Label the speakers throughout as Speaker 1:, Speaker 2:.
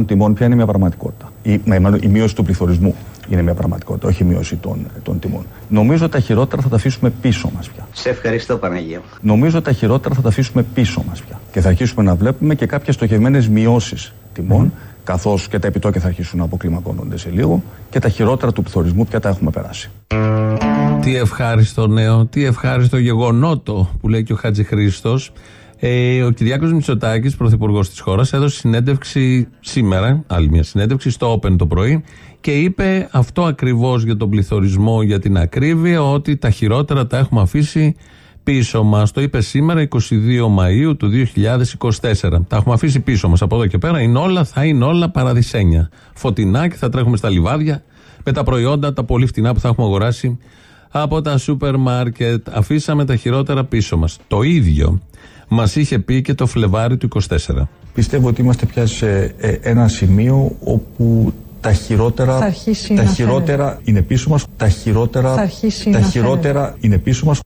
Speaker 1: μείωση των τιμών πια είναι μια πραγματικότητα. Η, η μείωση του πληθωρισμού είναι μια πραγματικότητα, όχι η μείωση των, των τιμών. Νομίζω ότι τα χειρότερα θα τα αφήσουμε πίσω μας πια.
Speaker 2: Σε ευχαριστώ, Παναγία.
Speaker 1: Νομίζω ότι τα χειρότερα θα τα αφήσουμε πίσω μας πια. Και θα αρχίσουμε να βλέπουμε και κάποιες στοχευμένες μειώσεις τιμών, mm. καθώς και τα επιτόκια θα αρχίσουν να αποκλιμακώνονται σε λίγο και τα χειρότερα του πληθωρισμού πια τα έχουμε περάσει.
Speaker 3: Τι ευχάριστο νέο, τι ευχάριστο γεγονότο που λέει και ο Χατζη Χρήστος ε, ο Κυριάκος Μητσοτάκης, πρωθυπουργός της χώρας, έδωσε συνέντευξη σήμερα, άλλη μια συνέντευξη, στο Open το πρωί και είπε αυτό ακριβώς για τον πληθωρισμό, για την ακρίβεια, ότι τα χειρότερα τα έχουμε αφήσει πίσω μας. Το είπε σήμερα, 22 Μαου του 2024. Τα έχουμε αφήσει πίσω μας. Από εδώ και πέρα είναι όλα, θα είναι όλα παραδεισένια. Φωτεινά και θα τρέχουμε στα λιβάδια με τα προϊόντα, τα πολύ φτηνά που θα έχουμε αγοράσει από τα σούπερ μάρκετ. Αφήσαμε τα χειρότερα πίσω μας. Το ίδιο Μας είχε πει και το Φλεβάρι του 24.
Speaker 1: Πιστεύω ότι είμαστε πια σε ε, ένα σημείο όπου τα χειρότερα, τα χειρότερα είναι πίσω μας, τα χειρότερα, τα χειρότερα είναι πίσω μας.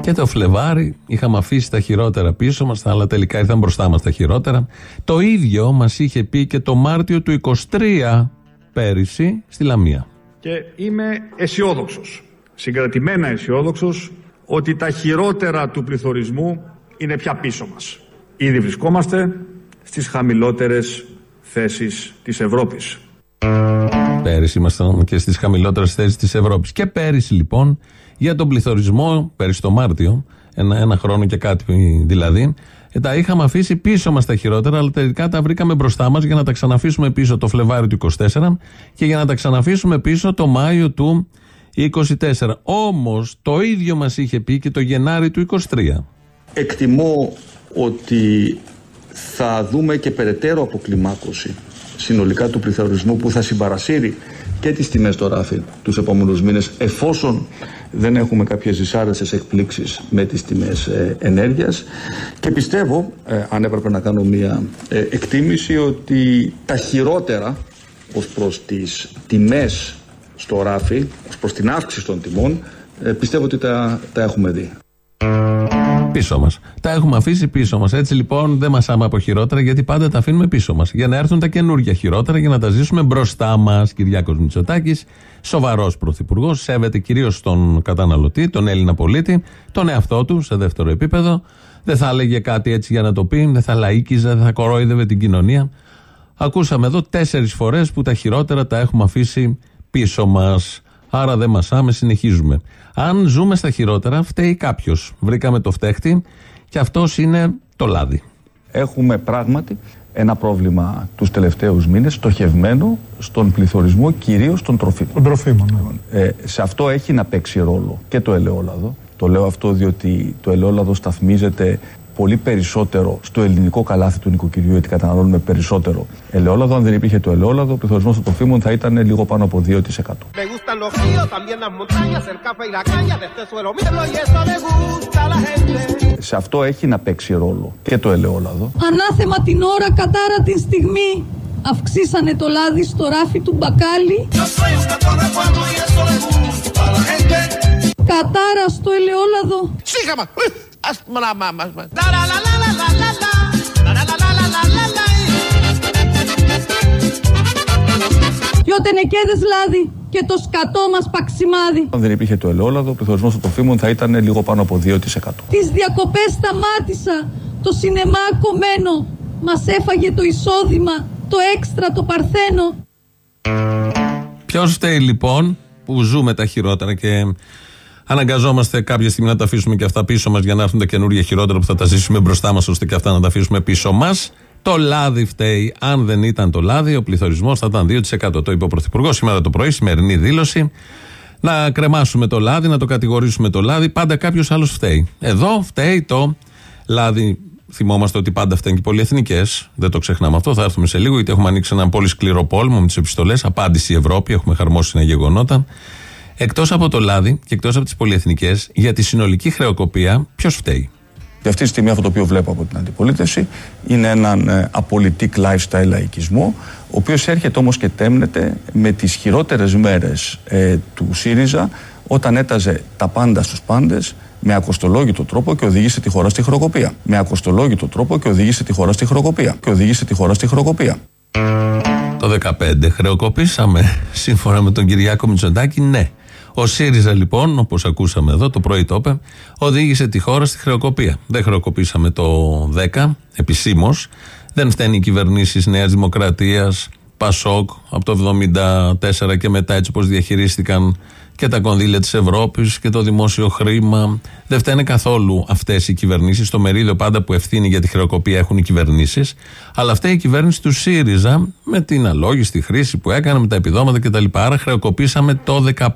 Speaker 3: Και το Φλεβάρι είχαμε αφήσει τα χειρότερα πίσω μας, αλλά τελικά ήρθαν μπροστά μας τα χειρότερα. Το ίδιο μας είχε πει και το Μάρτιο του 23 πέρυσι στη Λαμία.
Speaker 4: Και είμαι αισιόδοξος, συγκρατημένα αισιόδοξος, ότι τα χειρότερα του πληθωρισμού είναι πια πίσω μας. Ήδη βρισκόμαστε στις χαμηλότερες θέσεις της Ευρώπης.
Speaker 3: Πέρυσι ήμασταν και στις χαμηλότερες θέσεις της Ευρώπης. Και πέρυσι λοιπόν για τον πληθωρισμό, πέρυσι το Μάρτιο, ένα, ένα χρόνο και κάτι δηλαδή, ε, τα είχαμε αφήσει πίσω μας τα χειρότερα, αλλά τελικά τα βρήκαμε μπροστά μας για να τα ξαναφήσουμε πίσω το Φλεβάριο του 24 και για να τα ξαναφήσουμε πίσω το Μάιο του 24. Όμως το ίδιο μας είχε πει και το Γενάρη του 23.
Speaker 1: Εκτιμώ ότι θα δούμε και περαιτέρω αποκλιμάκωση συνολικά του πληθωρισμού που θα συμπαρασύρει και τις τιμές στο ράφι τους επόμενους μήνες εφόσον δεν έχουμε κάποιες δυσάρεστες εκπλήξεις με τις τιμές ε, ενέργειας. Και πιστεύω, ε, αν έπρεπε να κάνω μια ε, εκτίμηση, ότι τα χειρότερα ως προς τις τιμές στο ράφι, ως προς την αύξηση των τιμών, πιστεύω ότι τα, τα έχουμε δει
Speaker 3: πίσω μας. Τα έχουμε αφήσει πίσω μας. Έτσι λοιπόν δεν μασάμε από χειρότερα γιατί πάντα τα αφήνουμε πίσω μας. Για να έρθουν τα καινούργια χειρότερα, για να τα ζήσουμε μπροστά μας. Κυριάκος Μητσοτάκης, σοβαρός πρωθυπουργός, σέβεται κυρίως τον καταναλωτή, τον Έλληνα πολίτη, τον εαυτό του σε δεύτερο επίπεδο. Δεν θα έλεγε κάτι έτσι για να το πει, δεν θα λαίκιζε, δεν θα κορόιδευε την κοινωνία. Ακούσαμε εδώ τέσσερις φορές που τα χειρότερα τα έχουμε αφήσει πίσω μας. Άρα δεν μασάμε, συνεχίζουμε. Αν ζούμε στα χειρότερα, φταίει κάποιος. Βρήκαμε το φταίχτη και αυτός είναι το λάδι.
Speaker 1: Έχουμε πράγματι ένα πρόβλημα τους τελευταίους μήνες στοχευμένο στον πληθωρισμό κυρίως των τροφίμων.
Speaker 4: Των τροφίμων,
Speaker 1: ναι. ε, σε αυτό έχει να παίξει ρόλο και το ελαιόλαδο. Το λέω αυτό διότι το ελαιόλαδο σταθμίζεται πολύ περισσότερο στο ελληνικό καλάθι του νοικοκυριού, γιατί καταναλώνουμε περισσότερο ελαιόλαδο. Αν δεν υπήρχε το ελαιόλαδο, ο πληθωρισμός των τροφίμων θα ήταν λίγο πάνω από 2%. Σε αυτό έχει να παίξει ρόλο και το ελαιόλαδο.
Speaker 5: Ανάθεμα την ώρα, κατάρα την στιγμή. Αυξήσανε το λάδι στο ράφι του μπακάλι. Κατάρα στο ελαιόλαδο.
Speaker 6: Σίγαμα!
Speaker 5: Δυο τενεκέδες λάδι και το σκατό μας παξιμάδι.
Speaker 1: Αν δεν υπήρχε το ελαιόλαδο, ο πληθωρισμός των τροφίμων θα ήταν λίγο πάνω από 2%.
Speaker 5: Τις διακοπές σταμάτησα, το σινεμά κομμένο, μας έφαγε το εισόδημα, το έξτρα, το παρθένο.
Speaker 3: Ποιος φταίει λοιπόν που ζούμε τα χειρότερα και Αναγκαζόμαστε κάποια στιγμή να τα αφήσουμε και αυτά πίσω μας για να έρθουν τα καινούργια χειρότερα που θα τα ζήσουμε μπροστά μας, ώστε και αυτά να τα αφήσουμε πίσω μας. Το λάδι φταίει. Αν δεν ήταν το λάδι, ο πληθωρισμός θα ήταν 2%. Το είπε ο Πρωθυπουργός σήμερα το πρωί, σημερινή δήλωση. Να κρεμάσουμε το λάδι, να το κατηγορήσουμε το λάδι. Πάντα κάποιος άλλος φταίει. Εδώ φταίει το λάδι. Θυμόμαστε ότι πάντα φταίνουν και οι πολυεθνικές. Δεν το ξεχνάμε αυτό. Θα έρθουμε σε λίγο, γιατί έχουμε ανοίξει έναν πολύ σκληρό πόλεμο με τις επιστολές. Απάντηση η Ευρώπη. Έχουμε χαρμόσει ένα γεγονότα. Εκτός από το λάδι και εκτός από τις πολυεθνικές, για τη συνολική χρεοκοπία, ποιος φταίει;
Speaker 1: Και αυτή τη στιγμή αυτό το οποίο βλέπω από την αντιπολίτευση είναι έναν ε, απολυτικ lifestyle λαϊκισμό, ο οποίος έρχεται όμως και τέμνεται με τις χειρότερες μέρες ε, του ΣΥΡΙΖΑ, όταν έταζε τα πάντα στους πάντες με ακοστολόγητο τρόπο και οδήγησε τη χώρα στη χρεοκοπία. Με ακοστολόγητο τρόπο και οδήγησε τη χώρα στη χρεοκοπία. Και οδήγησε τη χώρα στη χρεοκοπία.
Speaker 3: Το 2015 χρεοκοπήσαμε σύμφωνα με τον Κυριάκο Μητσοτάκη, ναι. Ο ΣΥΡΙΖΑ λοιπόν, όπως ακούσαμε εδώ, το πρωί το είπε, οδήγησε τη χώρα στη χρεοκοπία. Δεν χρεοκοπήσαμε το 10 επισήμως. Δεν φταίνει οι κυβερνήσεις Νέας Δημοκρατίας, Πασόκ από το 1974 και μετά έτσι όπως διαχειρίστηκαν και τα κονδύλια της Ευρώπης και το δημόσιο χρήμα. Δεν φταίνε καθόλου αυτές οι κυβερνήσεις. Το μερίδιο πάντα που ευθύνει για τη χρεοκοπία έχουν οι κυβερνήσεις. Αλλά αυτή η κυβέρνηση του ΣΥΡΙΖΑ με την αλόγιστη χρήση που έκανε, με τα επιδόματα κτλ. Άρα χρεοκοπήσαμε το 15.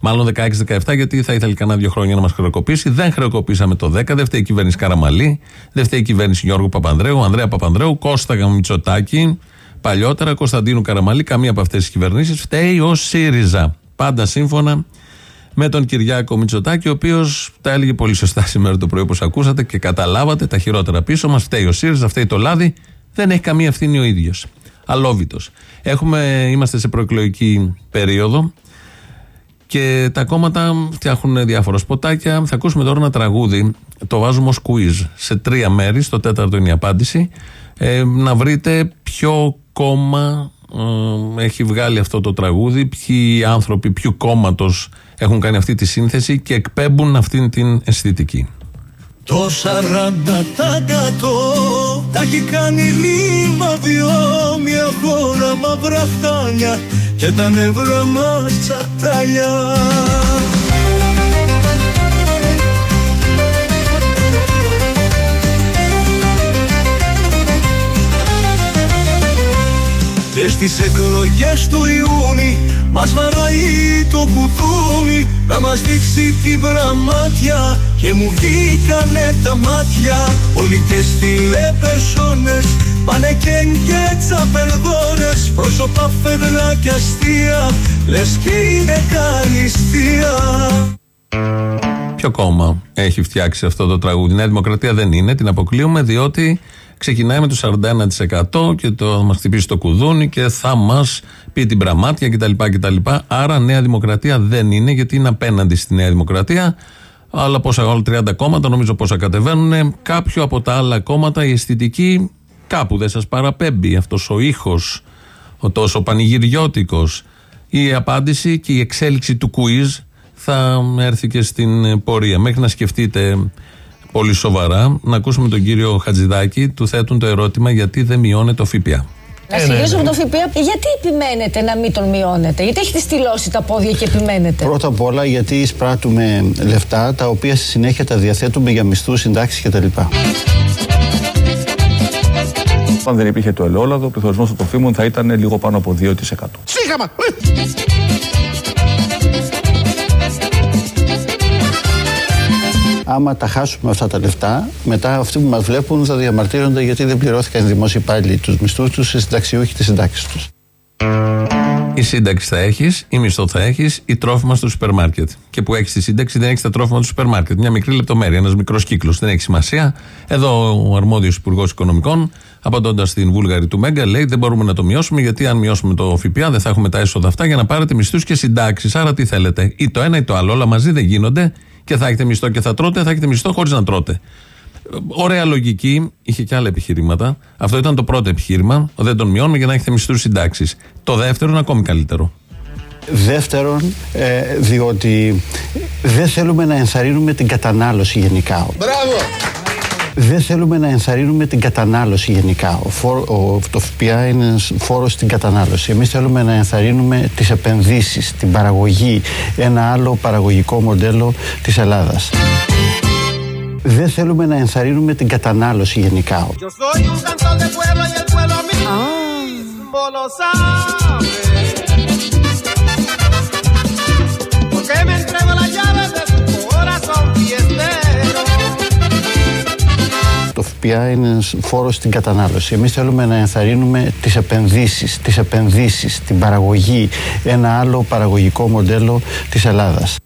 Speaker 3: Μάλλον 16-17, γιατί θα ήθελε κανένα δύο χρόνια να μας χρεοκοπήσει. Δεν χρεοκοπήσαμε το 10, δεν φταίει η κυβέρνηση Καραμαλή, δεν φταίει η κυβέρνηση Γιώργου Παπανδρέου, Ανδρέα Παπανδρέου, Κώστα Μητσοτάκη, παλιότερα Κωνσταντίνου Καραμαλή, καμία από αυτές τις κυβερνήσεις. Φταίει ο ΣΥΡΙΖΑ. Πάντα σύμφωνα με τον Κυριάκο Μητσοτάκη, ο οποίος τα έλεγε πολύ σωστά σήμερα το πρωί, όπως ακούσατε και καταλάβατε τα χειρότερα πίσω μας. Φταίει ο ΣΥΡΙΖΑ, φταίει το λάδι. Δεν έχει καμία ευθύνη ο ίδιος. Αλόβητος. Είμαστε σε προεκλογική περίοδο και τα κόμματα φτιάχνουν διάφορα σποτάκια. Θα ακούσουμε τώρα ένα τραγούδι. Το βάζουμε ως quiz σε τρία μέρη. Στο τέταρτο είναι η απάντηση. Ε, να βρείτε ποιο κόμμα ε, έχει βγάλει αυτό το τραγούδι, ποιοι άνθρωποι, ποιου κόμματος έχουν κάνει αυτή τη σύνθεση και εκπέμπουν αυτή την αισθητική.
Speaker 2: Το 40% τα έχει κάνει λίμα δυο μια χώρα μαύρα φτάνια και τα νεύρα μας τσατάλια. Και στις εκλογές του Ιούνι μας βαράει το κουδούνι. Να μας δείξει την πραμάτια Και μου βγήκανε τα μάτια. Πολιτές τηλεπερσόνες Πάνε και και τσαπεργόνες Πρόσωπα φεδρά και αστεία Λες και είναι καλυστία
Speaker 3: Ποιο κόμμα έχει φτιάξει αυτό το τραγούδι. Η Νέα Δημοκρατία δεν είναι, την αποκλείουμε διότι ξεκινάει με το 41% και το μας χτυπήσει το κουδούνι και θα μας πει την πραμάτια κτλ, κτλ. Άρα Νέα Δημοκρατία δεν είναι γιατί είναι απέναντι στη Νέα Δημοκρατία. Αλλά πόσα άλλα 30 κόμματα, νομίζω πόσα κατεβαίνουν. Κάποιο από τα άλλα κόμματα η αισθητική κάπου δεν σας παραπέμπει. Αυτός ο ήχος, ο τόσο πανηγυριώτικος. Η απάντηση και η εξέλιξη του quiz θα έρθει και στην πορεία. Μέχρι να σκεφτείτε πολύ σοβαρά. Να ακούσουμε τον κύριο Χατζηδάκη. Του θέτουν το ερώτημα γιατί δεν μειώνεται το ΦΠΑ.
Speaker 6: Να ε, ναι, με ναι. το ΦΠΑ, γιατί επιμένετε να μην τον μειώνετε, γιατί έχετε στυλώσει τα πόδια και επιμένετε;
Speaker 7: Πρώτα απ' όλα γιατί εισπράττουμε λεφτά τα οποία στη συνέχεια τα διαθέτουμε για μισθούς, συντάξεις κτλ.
Speaker 1: Αν δεν υπήρχε το ελαιόλαδο, ο πληθωρισμός των τροφίμων θα ήταν λίγο πάνω από 2%.
Speaker 2: Σίγαμα!
Speaker 7: Άμα τα χάσουμε αυτά τα λεφτά, μετά αυτοί που μας βλέπουν θα διαμαρτύρονται γιατί δεν πληρώθηκαν οι δημόσιοι υπάλληλοι τους μισθούς τους, οι συνταξιούχοι τι συντάξει τους.
Speaker 3: Η σύνταξη θα έχεις, η μισθό θα έχεις, η τρόφιμα στο σούπερ μάρκετ. Και που έχεις τη σύνταξη δεν έχεις τα τρόφιμα του σούπερ μάρκετ. Μια μικρή λεπτομέρεια, ένας μικρός κύκλος. Δεν έχει σημασία. Εδώ ο αρμόδιος Υπουργός Οικονομικών, απαντώντας στην Βούλγαρη του Μέγκα, λέει: Δεν μπορούμε να το μειώσουμε γιατί αν μειώσουμε το ΦΠΑ δεν θα έχουμε τα έσοδα αυτά για να πάρετε μισθούς και συντάξεις. Άρα τι θέλετε, ή το ένα ή το άλλο. Όλα μαζί δεν γίνονται και θα έχετε μισθό και θα τρώτε, θα έχετε μισθό χωρίς να τρώτε. Ωραία λογική, είχε και άλλα επιχειρήματα. Αυτό ήταν το πρώτο επιχείρημα. Δεν τον μειώνουμε για να έχετε μισθούς συντάξεις. Το δεύτερο είναι ακόμη καλύτερο.
Speaker 7: Δεύτερον, ε, διότι δεν θέλουμε να ενθαρρύνουμε την κατανάλωση γενικά.
Speaker 2: Μπράβο!
Speaker 7: Δεν θέλουμε να ενθαρρύνουμε την κατανάλωση γενικά. Ο φόρ, ο, το ΦΠΑ είναι ένας φόρος στην κατανάλωση. Εμείς θέλουμε να ενθαρρύνουμε τις επενδύσεις, την παραγωγή, ένα άλλο παραγωγικό μοντέλο της Ελλάδας. Δεν θέλουμε να ενθαρρύνουμε την κατανάλωση γενικά. Το ΦΠΑ είναι ένας φόρος στην κατανάλωση. Εμείς θέλουμε να ενθαρρύνουμε τις επενδύσεις, τις επενδύσεις, την παραγωγή, ένα άλλο παραγωγικό μοντέλο της Ελλάδας.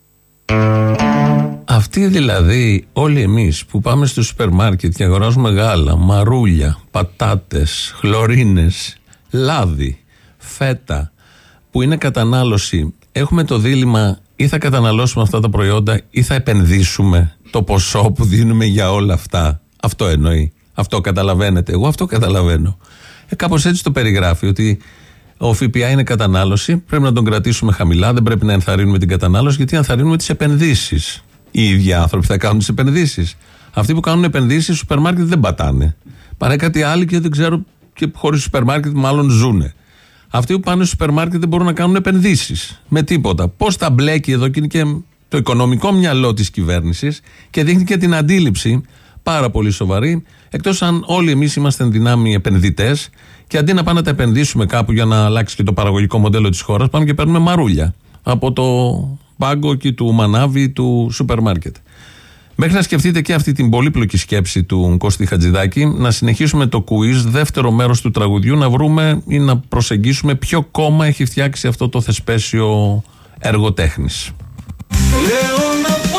Speaker 3: Αυτοί δηλαδή όλοι εμείς που πάμε στο σούπερ μάρκετ και αγοράζουμε γάλα, μαρούλια, πατάτες, χλωρίνες, λάδι, φέτα που είναι κατανάλωση έχουμε το δίλημα ή θα καταναλώσουμε αυτά τα προϊόντα ή θα επενδύσουμε το ποσό που δίνουμε για όλα αυτά. Αυτό εννοεί. Αυτό καταλαβαίνετε. Εγώ αυτό καταλαβαίνω. Ε, Κάπως έτσι το περιγράφει ότι ο ΦΠΑ είναι κατανάλωση, πρέπει να τον κρατήσουμε χαμηλά, δεν πρέπει να ενθαρρύνουμε την κατανάλωση, γιατί ενθαρρύνουμε τις επενδύσεις. Οι ίδιοι άνθρωποι θα κάνουν τις επενδύσεις. Αυτοί που κάνουν επενδύσεις, σούπερ μάρκετ δεν πατάνε. Παρά κάτι άλλο και δεν ξέρω και χωρίς σούπερ μάρκετ μάλλον ζούνε. Αυτοί που πάνε στο σούπερ μάρκετ δεν μπορούν να κάνουν επενδύσεις. Με τίποτα. Πώς τα μπλέκει εδώ και είναι και το οικονομικό μυαλό της κυβέρνησης και δείχνει και την αντίληψη πάρα πολύ σοβαρή. Εκτός αν όλοι εμείς είμαστε δυνάμοι επενδυτές και αντί να πάμε να τα επενδύσουμε κάπου για να αλλάξει και το παραγωγικό μοντέλο της χώρας, πάμε και παίρνουμε μαρούλια από το πάγκο και του μανάβι του σούπερ μάρκετ. Μέχρι να σκεφτείτε και αυτή την πολύπλοκη σκέψη του Κώστη Χατζηδάκη, να συνεχίσουμε το quiz, δεύτερο μέρος του τραγουδιού, να βρούμε ή να προσεγγίσουμε ποιο κόμμα έχει φτιάξει αυτό το θεσπέσιο έργο τέχνης.
Speaker 2: Λέω να πάω να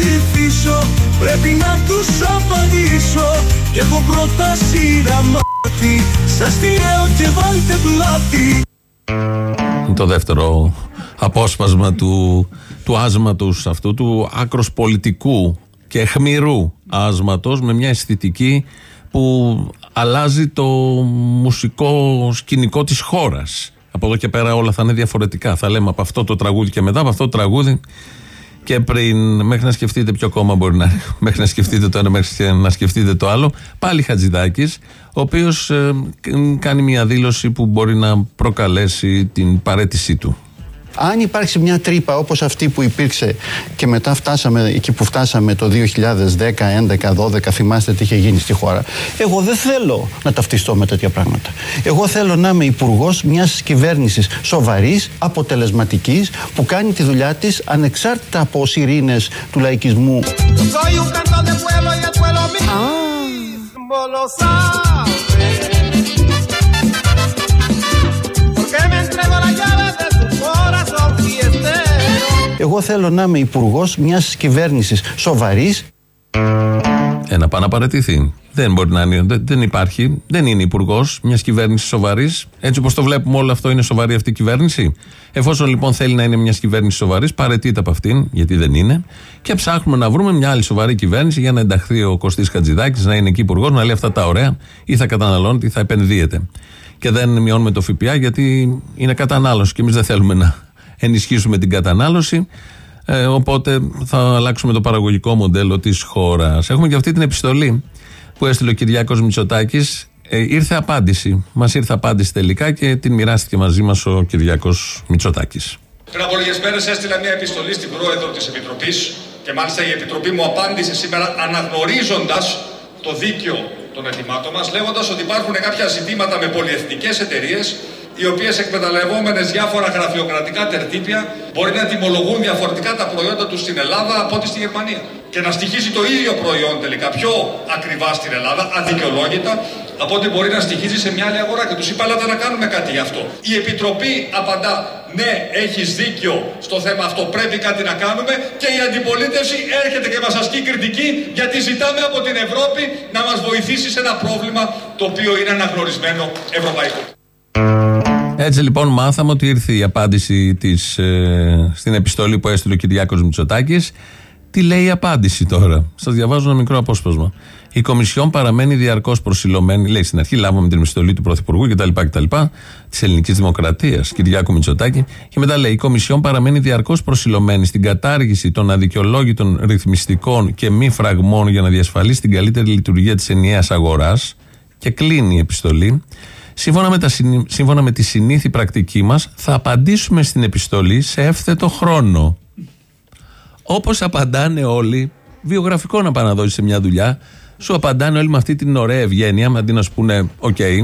Speaker 2: ψηφίσω Πρέπει να τους απαντήσω Κι έχω προτάσει να μάθει Σας τυρέω και βάλτε πλάτη
Speaker 3: το δεύτερο απόσπασμα του, του άσματος αυτού, του άκρος πολιτικού και αιχμηρού άσματος με μια αισθητική που αλλάζει το μουσικό σκηνικό της χώρας. Από εδώ και πέρα όλα θα είναι διαφορετικά. Θα λέμε από αυτό το τραγούδι και μετά από αυτό το τραγούδι και πριν, μέχρι να σκεφτείτε ποιο κόμμα μπορεί να είναι, μέχρι να σκεφτείτε το ένα, μέχρι να σκεφτείτε το άλλο, πάλι Χατζηδάκης, ο οποίος ε, κάνει μια δήλωση που μπορεί να προκαλέσει την παρέτησή του.
Speaker 7: Αν υπάρξει μια τρύπα όπως αυτή που υπήρξε και μετά φτάσαμε εκεί που φτάσαμε το 2010, 11, 12, θυμάστε τι είχε γίνει στη χώρα. Εγώ δεν θέλω να ταυτιστώ με τέτοια πράγματα. Εγώ θέλω να είμαι υπουργός μιας κυβέρνησης σοβαρής, αποτελεσματικής, που κάνει τη δουλειά της ανεξάρτητα από σιρήνες του λαϊκισμού.
Speaker 2: Soy
Speaker 7: Εγώ θέλω να είμαι υπουργός μιας κυβέρνησης σοβαρής,
Speaker 3: Ένα πάει να παραιτηθεί. Δεν μπορεί να είναι. Δεν, δεν υπάρχει. Δεν είναι υπουργός μιας κυβέρνησης σοβαρής. Έτσι όπως το βλέπουμε, όλο αυτό είναι σοβαρή αυτή η κυβέρνηση. Εφόσον λοιπόν θέλει να είναι μιας κυβέρνησης σοβαρής, παρετείται από αυτήν, γιατί δεν είναι. Και ψάχνουμε να βρούμε μια άλλη σοβαρή κυβέρνηση για να ενταχθεί ο Κωστής Χατζηδάκης, να είναι εκεί υπουργός, να λέει αυτά τα ωραία, ή θα καταναλώνει, ή θα επενδύεται. Και δεν μειώνουμε το ΦΠΑ, γιατί είναι κατανάλωση και εμείς δεν θέλουμε να ενισχύσουμε την κατανάλωση. Ε, οπότε θα αλλάξουμε το παραγωγικό μοντέλο της χώρας. Έχουμε και αυτή την επιστολή που έστειλε ο Κυριάκος Μητσοτάκης. Ε, ήρθε απάντηση. Μας ήρθε απάντηση τελικά και την μοιράστηκε μαζί μας ο Κυριάκος Μητσοτάκης.
Speaker 8: Πριν από λίγες μέρες έστειλα μια επιστολή στην πρόεδρο της Επιτροπής και μάλιστα η Επιτροπή μου απάντησε σήμερα αναγνωρίζοντας το δίκαιο των ετοιμάτων μας, λέγοντας ότι υπάρχουν κάποια ζητήματα με πολυεθνικές εταιρείες οι οποίες εκμεταλλευόμενες διάφορα γραφειοκρατικά τερτύπια μπορεί να τιμολογούν διαφορετικά τα προϊόντα τους στην Ελλάδα από ό,τι στη Γερμανία. Και να στοιχίζει το ίδιο προϊόν τελικά πιο ακριβά στην Ελλάδα, αδικαιολόγητα, από ό,τι μπορεί να στοιχίζει σε μια άλλη αγορά. Και τους είπα, έλατε να κάνουμε κάτι γι' αυτό. Η Επιτροπή απαντά, ναι, έχεις δίκιο στο θέμα αυτό, πρέπει κάτι να κάνουμε. Και η αντιπολίτευση έρχεται και μας ασκεί κριτική, γιατί ζητάμε από την Ευρώπη να μας βοηθήσει σε ένα πρόβλημα το οποίο είναι αναγνωρισμένο ευρωπαϊκό.
Speaker 3: Έτσι λοιπόν μάθαμε ότι ήρθε η απάντηση της, ε, στην επιστολή που έστειλε ο Κυριάκος Μητσοτάκης. Τι λέει η απάντηση τώρα; Σας διαβάζω ένα μικρό απόσπασμα. Η Κομισιόν παραμένει διαρκώς προσιλωμένη, λέει στην αρχή, λάβαμε την επιστολή του Πρωθυπουργού κτλ. κτλ της Ελληνικής Δημοκρατίας, Κυριάκου Μητσοτάκη. Και μετά λέει: Η Κομισιόν παραμένει διαρκώς προσηλωμένη στην κατάργηση των αδικαιολόγητων ρυθμιστικών και μη φραγμών για να διασφαλίσει την καλύτερη λειτουργία της ενιαίας αγοράς. Και κλείνει η επιστολή. Σύμφωνα με, τα, συνη- σύμφωνα με τη συνήθη πρακτική μας θα απαντήσουμε στην επιστολή σε εύθετο χρόνο. Όπως απαντάνε όλοι, βιογραφικό να πάνε να δώσεις σε μια δουλειά, σου απαντάνε όλοι με αυτή την ωραία ευγένεια, με αντί να σου πούνε, οκ, ε,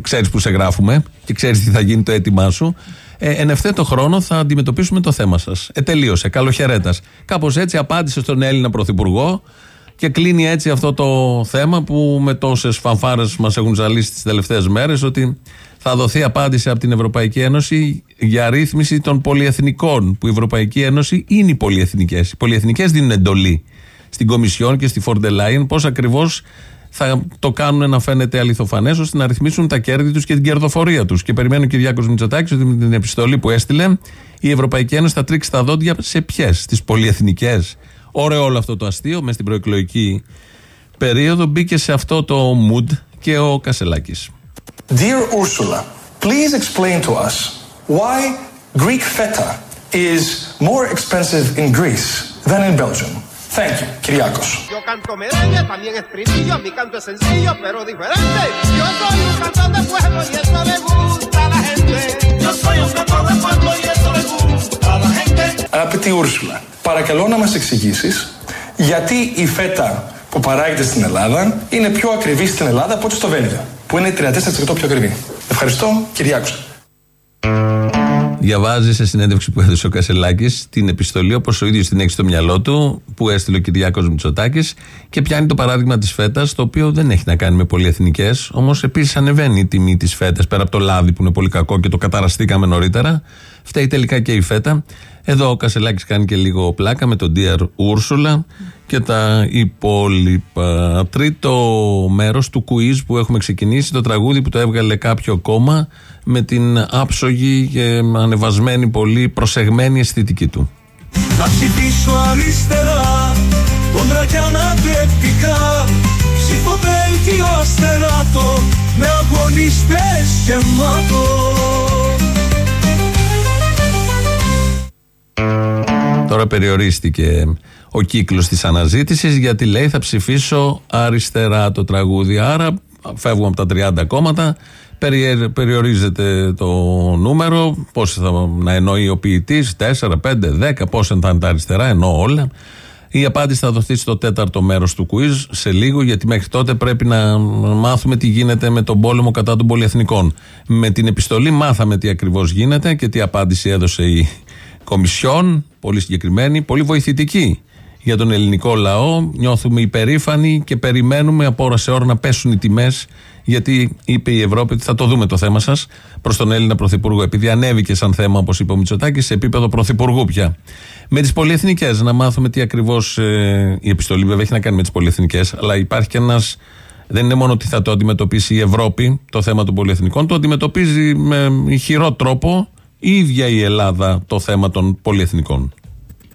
Speaker 3: ξέρεις που σε γράφουμε και ξέρεις τι θα γίνει το αίτημά σου, ε, εν ευθέτω χρόνο θα αντιμετωπίσουμε το θέμα σας. Ε, τελείωσε, καλοχαιρέτας. Κάπως έτσι απάντησε στον Έλληνα Πρωθυπουργό, και κλείνει έτσι αυτό το θέμα που με τόσες φανφάρες μας έχουν ζαλίσει τις τελευταίες μέρες ότι θα δοθεί απάντηση από την Ευρωπαϊκή Ένωση για ρύθμιση των πολυεθνικών. Που η Ευρωπαϊκή Ένωση είναι οι πολυεθνικές. Οι πολυεθνικές δίνουν εντολή στην Κομισιόν και στη Φορντελάιν πώς ακριβώς θα το κάνουν να φαίνεται αληθοφανές ώστε να ρυθμίσουν τα κέρδη τους και την κερδοφορία τους. Και περιμένει ο Κυριάκος Μητσοτάκης ότι με την επιστολή που έστειλε η Ευρωπαϊκή Ένωση θα τρίξει τα δόντια σε ποιες, στις πολυεθνικές. Ωραίο όλο αυτό το αστείο, με στην προεκλογική περίοδο μπήκε σε αυτό το mood και ο Κασελάκη.
Speaker 9: Dear Ursula, please explain to us why Greek feta is more expensive in Greece than in Belgium. Thank you, Κυριάκος.
Speaker 10: Yo canto merengue, también estribillo, mi canto es sencillo, pero diferente. Yo soy un cantor de pueblo y eso le gusta a la gente. Yo soy un cantor de pueblo y
Speaker 9: Αγαπητή Ούρσουλα, παρακαλώ να μας εξηγήσεις γιατί η φέτα που παράγεται στην Ελλάδα είναι πιο ακριβή στην Ελλάδα από ό,τι στο Βέλγιο, που είναι 34% πιο ακριβή. Ευχαριστώ, Κυριάκος.
Speaker 3: Διαβάζει σε συνέντευξη που έδωσε ο Κασελάκης την επιστολή όπως ο ίδιος την έχει στο μυαλό του, που έστειλε ο Κυριάκος Μητσοτάκης και πιάνει το παράδειγμα της φέτας, το οποίο δεν έχει να κάνει με πολυεθνικές. Όμως επίσης ανεβαίνει η τιμή της φέτας πέρα από το λάδι που είναι πολύ κακό και το καταραστήκαμε νωρίτερα. Φταίει τελικά και η φέτα. Εδώ ο Κασελάκης κάνει και λίγο πλάκα με τον Dear Ursula και τα υπόλοιπα. Τρίτο μέρος του quiz που έχουμε ξεκινήσει, το τραγούδι που το έβγαλε κάποιο κόμμα με την άψογη και ανεβασμένη πολύ προσεγμένη αισθητική του.
Speaker 2: Θα ψηφίσω αριστερά Κόντρα και ανατρεπτικά Ψηφοδέλτιο αστεράτο Με αγωνιστές γεμάτο
Speaker 3: Τώρα περιορίστηκε ο κύκλος της αναζήτησης γιατί λέει θα ψηφίσω αριστερά το τραγούδι. Άρα φεύγουμε από τα 30 κόμματα, περι- περιορίζεται το νούμερο, πώς θα να εννοεί ο ποιητής, 4, 5, 10, πώς θα είναι τα αριστερά, εννοώ όλα. Η απάντηση θα δοθεί στο τέταρτο μέρος του quiz σε λίγο, γιατί μέχρι τότε πρέπει να μάθουμε τι γίνεται με τον πόλεμο κατά των πολυεθνικών. Με την επιστολή μάθαμε τι ακριβώς γίνεται και τι απάντηση έδωσε η Κομισιόν, πολύ συγκεκριμένη, πολύ βοηθητική για τον ελληνικό λαό. Νιώθουμε υπερήφανοι και περιμένουμε από ώρα σε ώρα να πέσουν οι τιμές, γιατί είπε η Ευρώπη ότι θα το δούμε το θέμα σας προς τον Έλληνα Πρωθυπουργό. Επειδή ανέβηκε σαν θέμα, όπως είπε ο Μητσοτάκης, σε επίπεδο Πρωθυπουργού πια. Με τις πολυεθνικές, να μάθουμε τι ακριβώς. Ε, η επιστολή βέβαια έχει να κάνει με τις πολυεθνικές, αλλά υπάρχει και ένας. Δεν είναι μόνο ότι θα το αντιμετωπίσει η Ευρώπη το θέμα των πολυεθνικών, το αντιμετωπίζει με ηχηρό τρόπο η ίδια η Ελλάδα το θέμα των πολυεθνικών.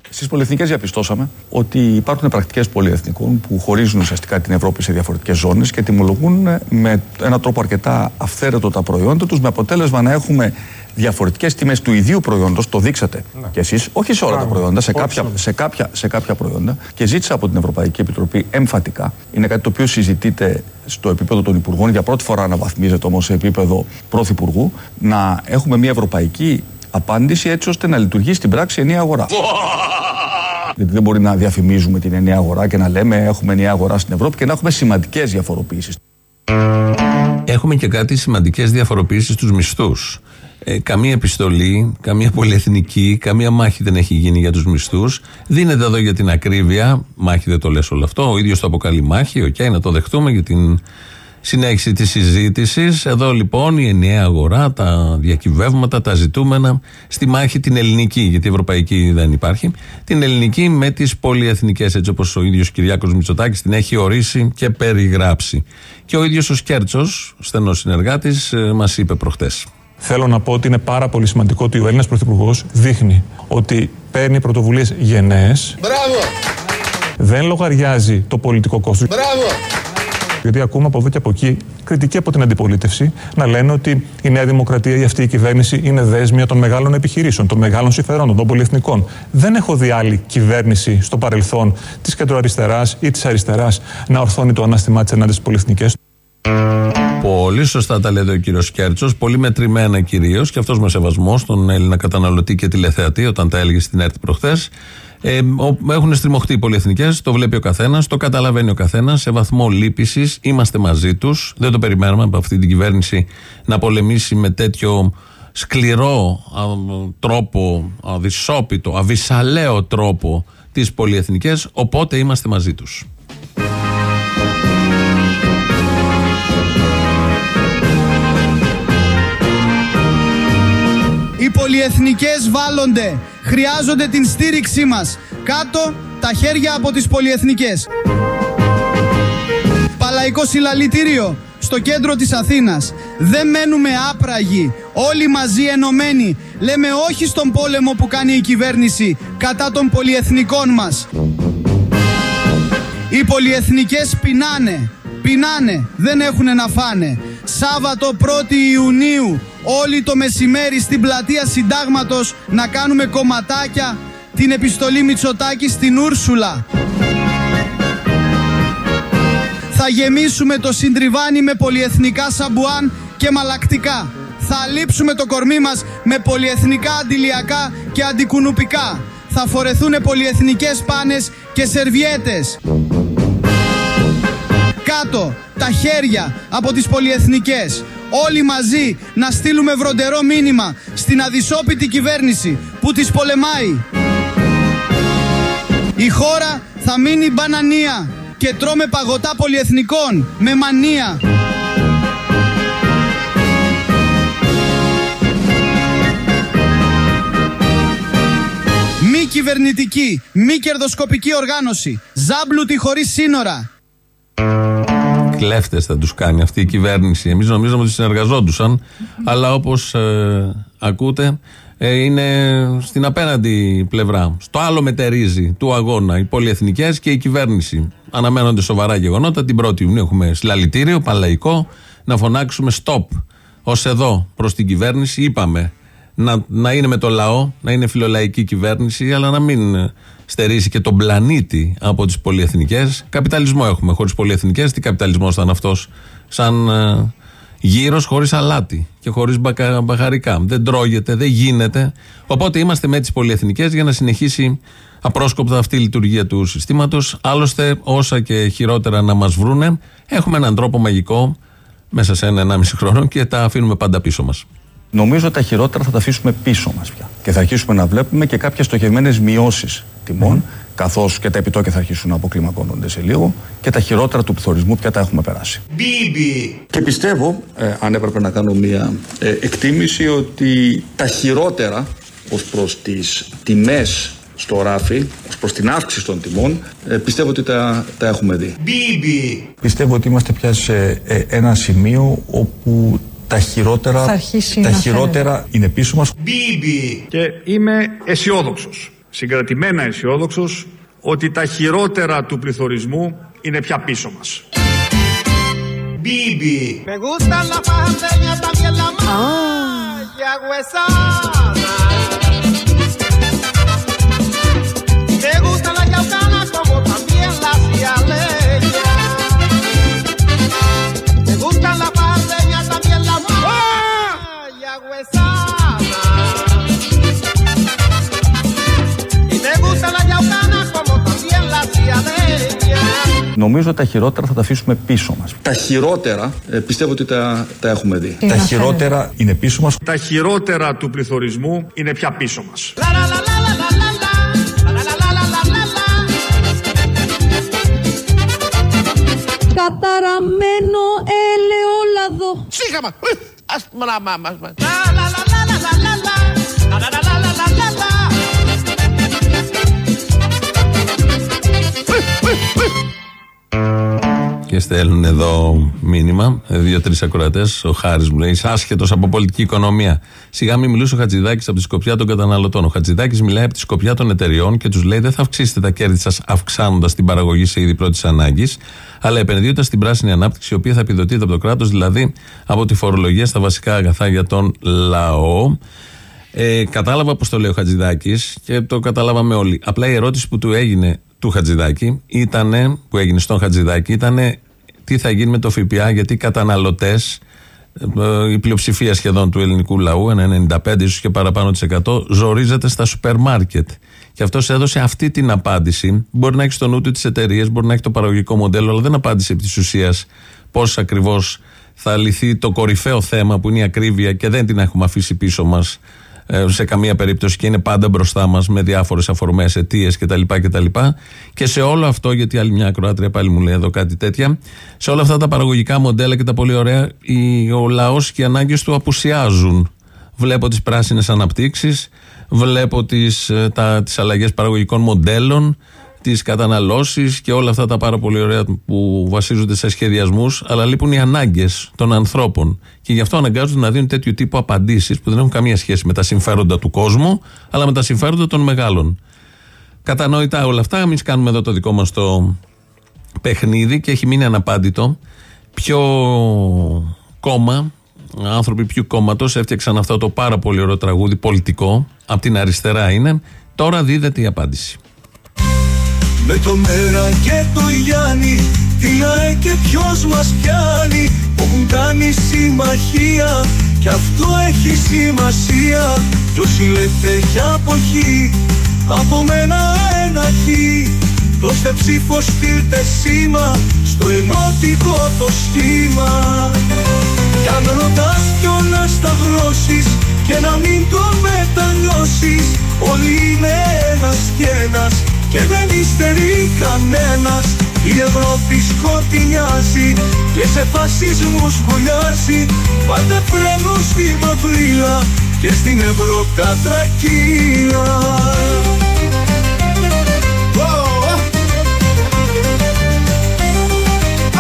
Speaker 1: Στις πολυεθνικές διαπιστώσαμε ότι υπάρχουν πρακτικές πολυεθνικών που χωρίζουν ουσιαστικά την Ευρώπη σε διαφορετικές ζώνες και τιμολογούν με έναν τρόπο αρκετά αυθαίρετο τα προϊόντα τους, με αποτέλεσμα να έχουμε διαφορετικές τιμές του ιδίου προϊόντος. Το δείξατε κι εσείς, όχι σε όλα τα προϊόντα, σε κάποια, σε, κάποια, σε κάποια προϊόντα. Και ζήτησα από την Ευρωπαϊκή Επιτροπή εμφατικά. Είναι κάτι το οποίο συζητείται στο επίπεδο των Υπουργών, για πρώτη φορά αναβαθμίζεται όμως σε επίπεδο Πρωθυπουργού, να έχουμε μια ευρωπαϊκή απάντηση έτσι ώστε να λειτουργεί στην πράξη ενιαία αγορά. Γιατί δεν μπορεί να διαφημίζουμε την ενιαία αγορά και να λέμε έχουμε ενιαία αγορά στην Ευρώπη και να έχουμε σημαντικές διαφοροποιήσεις.
Speaker 3: Έχουμε και κάτι σημαντικές διαφοροποιήσεις στους μισθούς. Ε, καμία επιστολή, καμία πολυεθνική, καμία μάχη δεν έχει γίνει για τους μισθούς. Δίνεται εδώ για την ακρίβεια. Μάχη δεν το λες όλο αυτό. Ο ίδιος το αποκαλεί μάχη. Οκ, να το δεχτούμε για την συνέχιση της συζήτησης. Εδώ λοιπόν η ενιαία αγορά, τα διακυβεύματα, τα ζητούμενα στη μάχη την ελληνική, γιατί η ευρωπαϊκή δεν υπάρχει. Την ελληνική με τις πολυεθνικές, έτσι όπως ο ίδιος Κυριάκος Μητσοτάκης την έχει ορίσει και περιγράψει. Και ο ίδιος ο Σκέρτσος, στενός συνεργάτης, μας είπε προχτές.
Speaker 11: Θέλω να πω ότι είναι πάρα πολύ σημαντικό ότι ο Έλληνας Πρωθυπουργός δείχνει ότι παίρνει πρωτοβουλίες γενναίες.
Speaker 10: Μπράβο!
Speaker 11: Δεν λογαριάζει το πολιτικό κόστος.
Speaker 10: Μπράβο!
Speaker 11: Γιατί ακούμε από εδώ και από εκεί κριτική από την αντιπολίτευση να λένε ότι η Νέα Δημοκρατία ή αυτή η κυβέρνηση είναι δέσμια των μεγάλων επιχειρήσεων, των μεγάλων συμφερόντων, των πολυεθνικών. Δεν έχω δει άλλη κυβέρνηση στο παρελθόν της κεντροαριστεράς ή της αριστεράς να ορθώνει το ανάστημά της ενάντια στις πολυεθνικές.
Speaker 3: Πολύ σωστά τα λέει ο κύριος Κέρτσος, πολύ μετρημένα κυρίως και αυτός με σεβασμό στον Έλληνα καταναλωτή και τηλεθεατή όταν τα έλεγε στην ΕΡΤ προχθές. Ε, ο- έχουν στριμωχτεί οι πολυεθνικές, το βλέπει ο καθένας, το καταλαβαίνει ο καθένας σε βαθμό λύπησης. Είμαστε μαζί τους. Δεν το περιμένουμε από αυτή την κυβέρνηση να πολεμήσει με τέτοιο σκληρό α, τρόπο, αδυσόπιτο, αβυσαλαίο τρόπο τις πολυεθνικές. Οπότε είμαστε μαζί τους.
Speaker 12: Οι πολυεθνικές βάλλονται. Χρειάζονται την στήριξή μας. Κάτω τα χέρια από τις πολυεθνικές. Παλαϊκό συλλαλητήριο στο κέντρο της Αθήνας. Δεν μένουμε άπραγοι, όλοι μαζί ενωμένοι. Λέμε όχι στον πόλεμο που κάνει η κυβέρνηση κατά των πολυεθνικών μας. Οι πολυεθνικές πεινάνε, πεινάνε, δεν έχουν να φάνε. Σάββατο 1η Ιουνίου, όλοι το μεσημέρι στην πλατεία Συντάγματος να κάνουμε κομματάκια την επιστολή Μητσοτάκη στην Ούρσουλα. Θα γεμίσουμε το συντριβάνι με πολυεθνικά σαμπουάν και μαλακτικά. Θα λείψουμε το κορμί μας με πολυεθνικά αντιλιακά και αντικουνουπικά. Θα φορεθούν πολυεθνικές πάνες και σερβιέτες. Κάτω τα χέρια από τις πολυεθνικές. Όλοι μαζί να στείλουμε βροντερό μήνυμα στην αδυσόπιτη κυβέρνηση που τις πολεμάει. Η χώρα θα μείνει μπανανία και τρώμε παγωτά πολυεθνικών με μανία. Μη κυβερνητική, μη κερδοσκοπική οργάνωση. Ζάμπλουτη χωρίς σύνορα.
Speaker 3: Κλέφτες θα τους κάνει αυτή η κυβέρνηση. Εμείς νομίζαμε ότι συνεργαζόντουσαν, αλλά όπως ακούτε, ε, είναι στην απέναντι πλευρά. Στο άλλο μετερίζει του αγώνα οι πολυεθνικές και η κυβέρνηση. Αναμένονται σοβαρά γεγονότα. Την 1η Ιουνίου έχουμε συλλαλητήριο, παλαϊκό, να φωνάξουμε stop. Ω εδώ προς την κυβέρνηση είπαμε να, να είναι με το λαό, να είναι φιλολαϊκή κυβέρνηση, αλλά να μην στερήσει και τον πλανήτη από τις πολυεθνικές. Καπιταλισμό έχουμε. Χωρίς πολυεθνικές, τι καπιταλισμός ήταν αυτός, σαν ε, γύρω χωρίς αλάτι και χωρίς μπαχαρικά. Δεν τρώγεται, δεν γίνεται. Οπότε είμαστε με τις πολυεθνικές για να συνεχίσει απρόσκοπτα αυτή η λειτουργία του συστήματος. Άλλωστε, όσα και χειρότερα να μας βρούνε, έχουμε έναν τρόπο μαγικό μέσα σε ένα-ενάμιση χρόνο και τα αφήνουμε πάντα πίσω μας.
Speaker 1: Νομίζω τα χειρότερα θα τα αφήσουμε πίσω μας πια. Και θα αρχίσουμε να βλέπουμε και κάποιες στοχευμένες μειώσεις τιμών, καθώς και τα επιτόκια θα αρχίσουν να αποκλιμακώνονται σε λίγο και τα χειρότερα του πληθωρισμού πια τα έχουμε περάσει.
Speaker 2: Μπίμπι.
Speaker 1: Και πιστεύω, ε, αν έπρεπε να κάνω μια ε, εκτίμηση, ότι τα χειρότερα ως προς τις τιμές στο ράφι, ως προς την αύξηση των τιμών, ε, πιστεύω ότι τα, τα έχουμε δει.
Speaker 2: Μπίμπι.
Speaker 1: Πιστεύω ότι είμαστε πια σε ε, ένα σημείο όπου τα χειρότερα,
Speaker 6: Θα αρχίσει
Speaker 1: τα
Speaker 6: να
Speaker 1: χειρότερα είναι πίσω μας.
Speaker 2: Μπίμπι.
Speaker 4: Και είμαι αισιόδοξος, συγκρατημένα αισιόδοξος, ότι τα χειρότερα του πληθωρισμού είναι πια πίσω μας.
Speaker 2: Μπίμπι.
Speaker 10: Me gustan las pajandeñas, también la
Speaker 1: Νομίζω τα χειρότερα θα τα αφήσουμε πίσω μας. Τα χειρότερα ε, πιστεύω ότι τα, τα έχουμε δει.
Speaker 6: Τι
Speaker 1: τα
Speaker 6: να
Speaker 1: χειρότερα είναι πίσω μας.
Speaker 4: Τα χειρότερα του πληθωρισμού είναι πια πίσω μας.
Speaker 10: La la la la la la la la. La la la la la la la.
Speaker 5: Καταραμένο ελαιόλαδο.
Speaker 10: Σύγχαμα. Ας μανα μα
Speaker 3: Και στέλνουν εδώ μήνυμα, ε, δύο-τρεις ακροατές. Ο Χάρης μου λέει: Είσαι άσχετος από πολιτική οικονομία. Σιγά μην μιλούσε ο Χατζηδάκης από τη σκοπιά των καταναλωτών. Ο Χατζηδάκης μιλάει από τη σκοπιά των εταιριών και τους λέει: Δεν θα αυξήσετε τα κέρδη σας αυξάνοντας την παραγωγή σε είδη πρώτης ανάγκης, αλλά επενδύοντας στην πράσινη ανάπτυξη, η οποία θα επιδοτείται από το κράτος, δηλαδή από τη φορολογία στα βασικά αγαθά για τον λαό. Ε, κατάλαβα πώς το λέει ο Χατζηδάκης και το καταλάβαμε όλοι. Απλά η ερώτηση που του έγινε του Χατζηδάκη ήταν, που έγινε στον Χατζηδάκη, ήταν τι θα γίνει με το ΦΠΑ, γιατί οι καταναλωτές, η πλειοψηφία σχεδόν του ελληνικού λαού, ένα 95 ίσως και παραπάνω της 100, ζορίζεται στα σούπερ μάρκετ. Και αυτός έδωσε αυτή την απάντηση. Μπορεί να έχει στο νου του τις εταιρείες, μπορεί να έχει το παραγωγικό μοντέλο, αλλά δεν απάντησε επί της ουσίας πώς ακριβώς θα λυθεί το κορυφαίο θέμα που είναι η ακρίβεια και δεν την έχουμε αφήσει πίσω μας σε καμία περίπτωση και είναι πάντα μπροστά μας με διάφορες αφορμές, αιτίες κτλ, κτλ. Και σε όλο αυτό, γιατί άλλη μια ακροάτρια πάλι μου λέει εδώ κάτι τέτοια, σε όλα αυτά τα παραγωγικά μοντέλα και τα πολύ ωραία, η- ο λαός και οι ανάγκες του απουσιάζουν. Βλέπω τις πράσινες αναπτύξεις, βλέπω τις τις αλλαγές παραγωγικών μοντέλων, τις καταναλώσεις και όλα αυτά τα πάρα πολύ ωραία που βασίζονται σε σχεδιασμούς, αλλά λείπουν οι ανάγκες των ανθρώπων. Και γι' αυτό αναγκάζονται να δίνουν τέτοιου τύπου απαντήσεις που δεν έχουν καμία σχέση με τα συμφέροντα του κόσμου, αλλά με τα συμφέροντα των μεγάλων. Κατανοητά όλα αυτά. Εμείς κάνουμε εδώ το δικό μας το παιχνίδι και έχει μείνει αναπάντητο. Ποιο κόμμα, άνθρωποι ποιου κόμματος έφτιαξαν αυτό το πάρα πολύ ωραίο τραγούδι πολιτικό, από την αριστερά είναι. Τώρα δίδεται η απάντηση.
Speaker 2: Με το μέρα και το Γιάννη Τι ΛΑΕ και ποιος μας πιάνει. Που έχουν κάνει συμμαχία Κι αυτό έχει σημασία. Κι όσοι λέτε για αποχή Από μένα ένα χι Δώστε ψήφο στείλτε σήμα Στο ενωτικό το σχήμα Κι αν ρωτάς ποιον να σταυρώσεις Και να μην το μετανιώσεις Όλοι είναι ένας και ένας και δεν υστερεί κανένας Η Ευρώπη σκοτεινιάζει και σε φασισμούς βουλιάζει Πάντα φρένο στη μαυρίλα και στην Ευρωκατρακύλα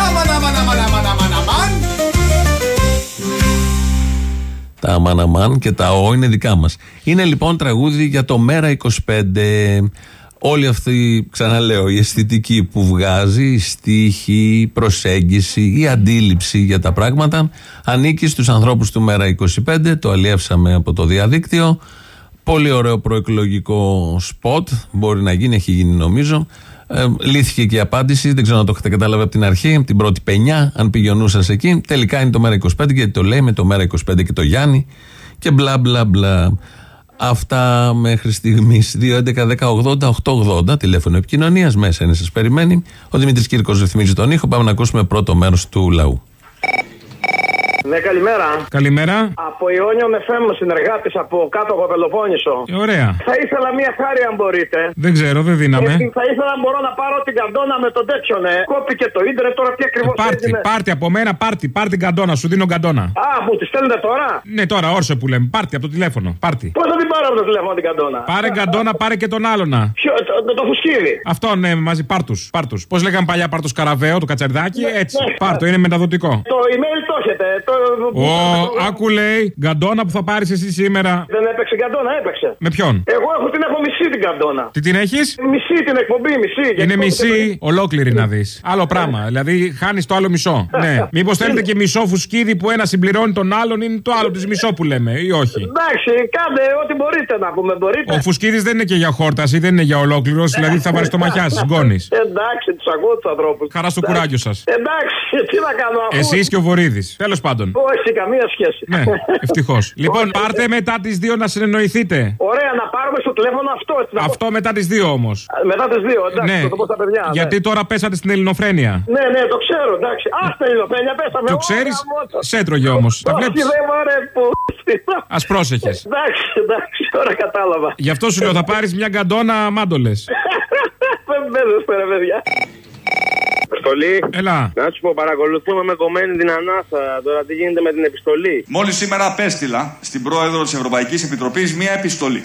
Speaker 10: Αμαν, αμαν, αμαν, αμαν, αμαν, αμαν.
Speaker 3: Τα αμαναμάν και τα ο είναι δικά μας. Είναι λοιπόν τραγούδι για το Μέρα 25. Όλη αυτή, ξαναλέω, η αισθητική που βγάζει, η στίχη, η προσέγγιση, η αντίληψη για τα πράγματα ανήκει στους ανθρώπους του Μέρα 25. Το αλλιεύσαμε από το διαδίκτυο. Πολύ ωραίο προεκλογικό σποτ. Μπορεί να γίνει, έχει γίνει νομίζω. Ε, λύθηκε και η απάντηση. Δεν ξέρω αν το έχετε καταλάβει από την αρχή, από την πρώτη πενιά, αν πηγαινούσα εκεί. Τελικά είναι το Μέρα 25 γιατί το λέει με το Μέρα 25 και το Γιάννη και μπλα μπλα μπλα. Αυτά μέχρι στιγμής. 2.11.10.80.880 τηλέφωνο επικοινωνίας. Μέσα είναι, σας περιμένει. Ο Δημήτρης Κύρκος ρυθμίζει τον ήχο. Πάμε να ακούσουμε πρώτο μέρος του λαού.
Speaker 13: Ναι, καλημέρα.
Speaker 14: Καλημέρα.
Speaker 13: Από Ιόνιο με φέμο συνεργάτης από κάτω από Πελοπόννησο.
Speaker 14: Ε, ωραία.
Speaker 13: Θα ήθελα μία χάρη αν μπορείτε.
Speaker 14: Δεν ξέρω, δεν δίναμε.
Speaker 13: Γιατί θα ήθελα να μπορώ να πάρω την καντόνα με τον τέτοιο, ναι. Κόπηκε το ίντερνετ τώρα τι ακριβώς
Speaker 14: Πάρτι,
Speaker 13: έγινε.
Speaker 14: πάρτι από μένα, πάρτι, πάρτι την καντόνα, σου δίνω καντόνα.
Speaker 13: Α, μου τη στέλνετε τώρα;
Speaker 14: Ναι, τώρα, όρσε που λέμε. Πάρτι από το τηλέφωνο. Πάρτι.
Speaker 13: Πώς θα την πάρω από το τηλέφωνο την καντόνα;
Speaker 14: Πάρε καντόνα, πάρε και τον άλλονα.
Speaker 13: Ποιο, το, το, το φουσκίδι;
Speaker 14: Αυτό ναι, μαζί πάρτου. Πάρτους. Πώς λέγαμε παλιά πάρτο καραβαίο, το κατσαρδάκι, έτσι.
Speaker 13: ναι.
Speaker 14: Πάρτο, είναι μεταδοτικό.
Speaker 13: Το email το έχετε. Το...
Speaker 14: Ω, άκου λέει, γκαντόνα που θα πάρεις εσύ σήμερα.
Speaker 13: Δεν έπαιξε καντόνα, έπαιξε.
Speaker 14: Με ποιον;
Speaker 13: Εγώ έχω την έχω μισή την καντόνα.
Speaker 14: Τι την έχεις;
Speaker 13: Μισή την εκπομπή, μισή.
Speaker 14: Είναι
Speaker 13: Γιατί
Speaker 14: μισή ολόκληρη να δεις. Άλλο πράγμα. Δηλαδή χάνεις το άλλο μισό. Ναι. Μήπως θέλετε και μισό φουσκίδι που ένα συμπληρώνει τον άλλον είναι το άλλο τη μισό που λέμε ή όχι;
Speaker 13: Εντάξει, κάντε ό,τι μπορείτε να πούμε. Μπορείτε.
Speaker 14: Ο φουσκίδης δεν είναι και για χόρταση, δεν είναι για ολόκληρος, δηλαδή θα βάλει το μαχιά σα, γκώνει.
Speaker 13: Εντάξει, τους ακούω τους ανθρώπους.
Speaker 14: Χαρά στο κουράγιο σας.
Speaker 13: Εντάξει, τι να κάνω αφού.
Speaker 14: Εσεί και ο Βορύδης. Τέλος πάντων.
Speaker 13: Όχι, καμία σχέση.
Speaker 14: Ναι, ευτυχώς. λοιπόν, πάρτε μετά τις δύο να συνεννοηθείτε.
Speaker 13: Ωραία, να πάρουμε στο τηλέφωνο αυτό. έτσι, να πω.
Speaker 14: Αυτό μετά τις δύο όμως.
Speaker 13: Μετά τις δύο, εντάξει,
Speaker 14: Ναι,
Speaker 13: θα το πω στα παιδιά. ναι.
Speaker 14: γιατί τώρα πέσατε στην ελληνοφρένεια.
Speaker 13: Ναι, ναι, το ξέρω, εντάξει. Άστα η Λοφένια, πέσαμε.
Speaker 14: Το
Speaker 13: Ω,
Speaker 14: ξέρεις,
Speaker 13: γαμώτο.
Speaker 14: σε έτρωγε όμως. Τα
Speaker 13: Όχι,
Speaker 14: βλέπεις;
Speaker 13: δεν μωρέ, που.
Speaker 14: Α πρόσεχες.
Speaker 13: Εντάξει, εντάξει, τώρα κατάλαβα.
Speaker 14: Γι' αυτό σου λέω θα πάρεις μια γκαντόνα μάντολες.
Speaker 13: Δεν παίζεστε, ρε παιδιά.
Speaker 15: Επιστολή.
Speaker 14: Έλα.
Speaker 15: Να σου πω, παρακολουθούμε με κομμένη την ανάσα. Τώρα τι γίνεται με την επιστολή;
Speaker 1: Μόλις σήμερα απέστειλα στην πρόεδρο της Ευρωπαϊκής Επιτροπής μία επιστολή.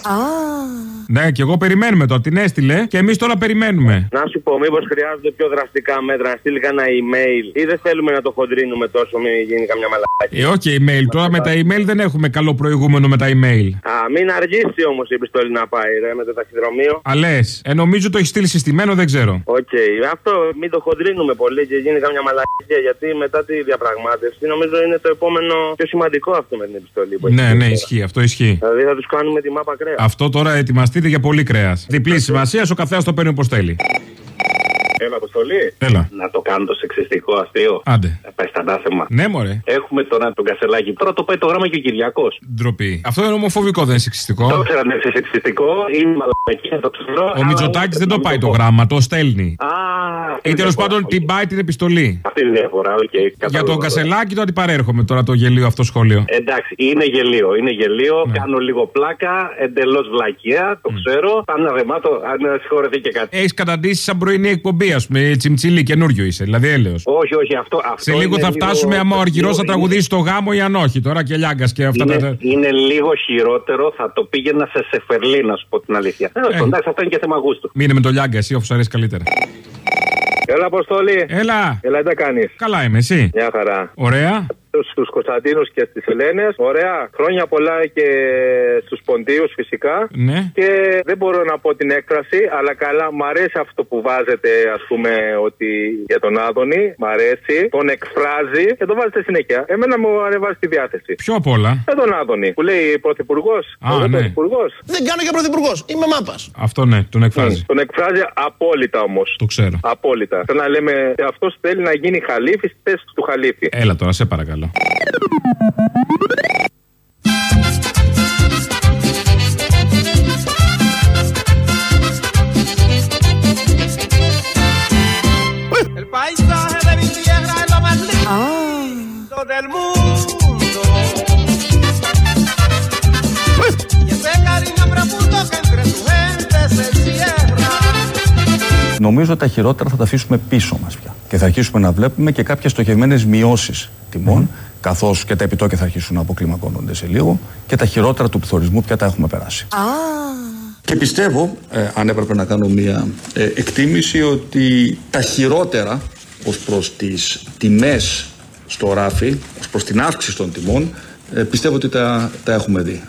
Speaker 14: Ναι, και εγώ περιμένουμε τώρα. Την έστειλε και εμείς τώρα περιμένουμε.
Speaker 15: Να σου πω, μήπως χρειάζονται πιο δραστικά μέτρα να στείλει κανένα email ή δεν θέλουμε να το χοντρίνουμε τόσο, μην γίνει καμιά μαλακή.
Speaker 14: Ε, όχι email. Τώρα με τα email δεν έχουμε καλό προηγούμενο με τα email.
Speaker 15: Α, μην αργήσει όμως η επιστολή να πάει, ρε, με το ταχυδρομείο.
Speaker 14: Αλέ. Ε, νομίζω το έχεις στείλει συστημένο, δεν ξέρω.
Speaker 15: Οκ, αυτό μην το χοντρίνουμε πολύ και γίνει καμιά μαλακία. Γιατί μετά τη διαπραγμάτευση νομίζω είναι το επόμενο πιο σημαντικό αυτό με την επιστολή. που έχεις
Speaker 14: Ναι,
Speaker 15: στείλει.
Speaker 14: ναι, ισχύει. Αυτό ισχύει.
Speaker 15: Δηλαδή θα τους κάνουμε τη μάπα κρέας.
Speaker 14: Αυτό τώρα ετοιμαστείτε για πολύ κρέας. Διπλή σημασία, ο καθένας το παίρνει όπως θέλει.
Speaker 16: Έλα, αποστολή.
Speaker 14: Έλα.
Speaker 16: Να το κάνω το σεξιστικό αστείο.
Speaker 14: Άντε.
Speaker 16: Θα πάει στα ανάθεμα.
Speaker 14: Ναι, μωρέ.
Speaker 16: Έχουμε τώρα τον Κασελάκη. Τώρα το πάει το γράμμα και ο Κυριάκος.
Speaker 14: Ντροπή. Αυτό είναι ομοφοβικό, δεν είναι σεξιστικό.
Speaker 16: Το ήξερα να είναι σεξιστικό. Είναι μαλακή, το ξέρω.
Speaker 14: Ο Μητσοτάκης δεν το πάει το γράμμα, το στέλνει.
Speaker 16: Α,
Speaker 14: Ή τέλος πάντων την πάει την επιστολή.
Speaker 16: Αυτή είναι η διαφορά, οκ.
Speaker 14: Για
Speaker 16: κατάλαβα.
Speaker 14: τον Κασελάκη το αντιπαρέρχομαι τώρα το γελίο αυτό σχόλιο.
Speaker 16: Εντάξει, είναι γελίο. Είναι γελίο.
Speaker 14: Ναι.
Speaker 16: Κάνω λίγο πλάκα. Εντελώς βλακεία. Το ξέρω. Πάνε να δεμάτω. Αν συγχωρεθεί και κάτι.
Speaker 14: Έχεις καταντήσει σαν πρωινή εκπομπή ας πούμε, τσιμτσίλι καινούριο είσαι. Δηλαδή έλεος.
Speaker 16: Όχι, όχι, αυτό. αυτό
Speaker 14: Σε λίγο
Speaker 16: είναι
Speaker 14: θα φτάσουμε άμα ο Αργυρός θα τραγουδήσει το γάμο ή αν όχι. Τώρα και λιάγκας και αυτά
Speaker 16: Είναι,
Speaker 14: τα.
Speaker 16: είναι λίγο χειρότερο, θα το πήγαινα σε σεφερλί, να σου πω την αλήθεια. Ε, εντάξει, αυτό είναι και θέμα γούστου.
Speaker 14: Μείνε με το λιάγκα, εσύ όπου σου αρέσει καλύτερα.
Speaker 17: Έλα, Αποστόλη.
Speaker 14: Έλα.
Speaker 17: Έλα, τι κάνεις.
Speaker 14: Καλά είμαι, εσύ.
Speaker 17: Μια χαρά.
Speaker 14: Ωραία.
Speaker 17: Στου Κωνσταντίνους και στι Ελένες. Ωραία. Χρόνια πολλά και στους Ποντίους φυσικά.
Speaker 14: Ναι.
Speaker 17: Και δεν μπορώ να πω την έκφραση, αλλά καλά, μ' αρέσει αυτό που βάζετε, ας πούμε, ότι για τον Άδωνη. Μ' αρέσει. Τον εκφράζει και τον βάζετε συνέχεια. Εμένα μου ανεβάζει τη διάθεση.
Speaker 14: Ποιο απ' όλα;
Speaker 17: Με τον Άδωνη που λέει Πρωθυπουργός.
Speaker 14: Α, ναι.
Speaker 18: Δεν κάνω για πρωθυπουργός. Είμαι μάπας.
Speaker 14: Αυτό ναι, τον εκφράζει.
Speaker 17: Τον εκφράζει απόλυτα όμως.
Speaker 14: Το ξέρω.
Speaker 17: Απόλυτα. Σαν να λέμε αυτός θέλει να γίνει χαλίφης στη θέση του χαλίφη.
Speaker 14: Έλα τώρα, σε παρακαλώ.
Speaker 10: El paisaje de mi tierra es lo más lindo del mundo.
Speaker 1: Νομίζω τα χειρότερα θα τα αφήσουμε πίσω μας πια. Και θα αρχίσουμε να βλέπουμε και κάποιες στοχευμένες μειώσεις τιμών, καθώς και τα επιτόκια θα αρχίσουν να αποκλιμακώνονται σε λίγο και τα χειρότερα του πληθωρισμού πια τα έχουμε περάσει. Και πιστεύω, ε, αν έπρεπε να κάνω μια ε, εκτίμηση, ότι τα χειρότερα ως προς τις τιμές στο ράφι, ως προς την αύξηση των τιμών, ε, πιστεύω ότι τα, τα έχουμε δει.